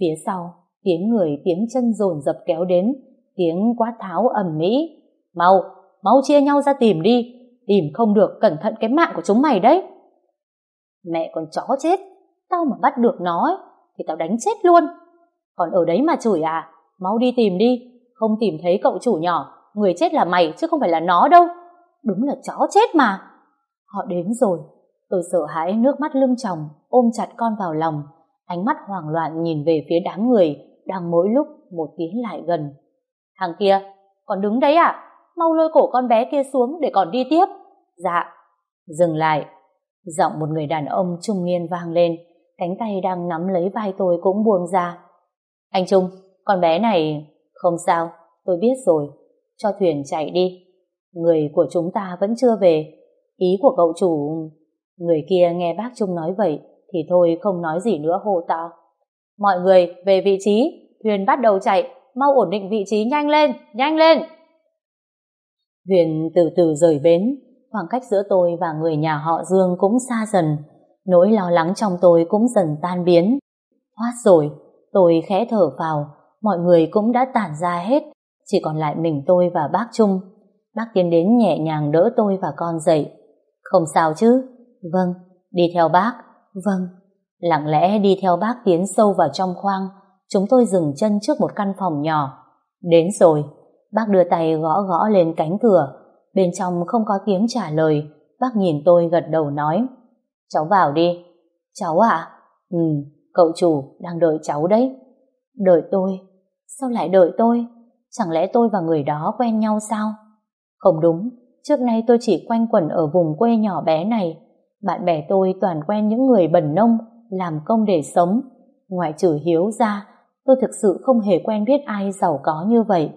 Phía sau, tiếng người tiếng chân dồn dập kéo đến, tiếng quát tháo ầm mỹ. Mau, mau chia nhau ra tìm đi, tìm không được cẩn thận cái mạng của chúng mày đấy. Mẹ con chó chết, tao mà bắt được nó ấy, thì tao đánh chết luôn còn ở đấy mà chửi à? Mau đi tìm đi. Không tìm thấy cậu chủ nhỏ. Người chết là mày, chứ không phải là nó đâu. Đúng là chó chết mà. Họ đến rồi. Tôi sợ hãi nước mắt lưng chồng, ôm chặt con vào lòng. Ánh mắt hoảng loạn nhìn về phía đám người đang mỗi lúc một tiến lại gần. Thằng kia, còn đứng đấy à? Mau lôi cổ con bé kia xuống để còn đi tiếp. Dạ. Dừng lại. Giọng một người đàn ông trung niên vang lên. Cánh tay đang nắm lấy vai tôi cũng buông ra. Anh Trung, con bé này... Không sao, tôi biết rồi. Cho thuyền chạy đi. Người của chúng ta vẫn chưa về. Ý của cậu chủ... Người kia nghe bác Trung nói vậy thì thôi không nói gì nữa hô to. Mọi người về vị trí, thuyền bắt đầu chạy, mau ổn định vị trí nhanh lên, nhanh lên. Thuyền từ từ rời bến, khoảng cách giữa tôi và người nhà họ Dương cũng xa dần. Nỗi lo lắng trong tôi cũng dần tan biến. Thoát rồi, Tôi khẽ thở vào, mọi người cũng đã tản ra hết, chỉ còn lại mình tôi và bác Trung. Bác tiến đến nhẹ nhàng đỡ tôi và con dậy. Không sao chứ? Vâng, đi theo bác. Vâng. Lặng lẽ đi theo bác tiến sâu vào trong khoang, chúng tôi dừng chân trước một căn phòng nhỏ. Đến rồi, bác đưa tay gõ gõ lên cánh cửa. Bên trong không có tiếng trả lời, bác nhìn tôi gật đầu nói. Cháu vào đi. Cháu ạ? À? Ừ, cậu chủ đang đợi cháu đấy. Đợi tôi? Sao lại đợi tôi? Chẳng lẽ tôi và người đó quen nhau sao? Không đúng, trước nay tôi chỉ quanh quẩn ở vùng quê nhỏ bé này. Bạn bè tôi toàn quen những người bẩn nông, làm công để sống. Ngoại trừ Hiếu ra, tôi thực sự không hề quen biết ai giàu có như vậy.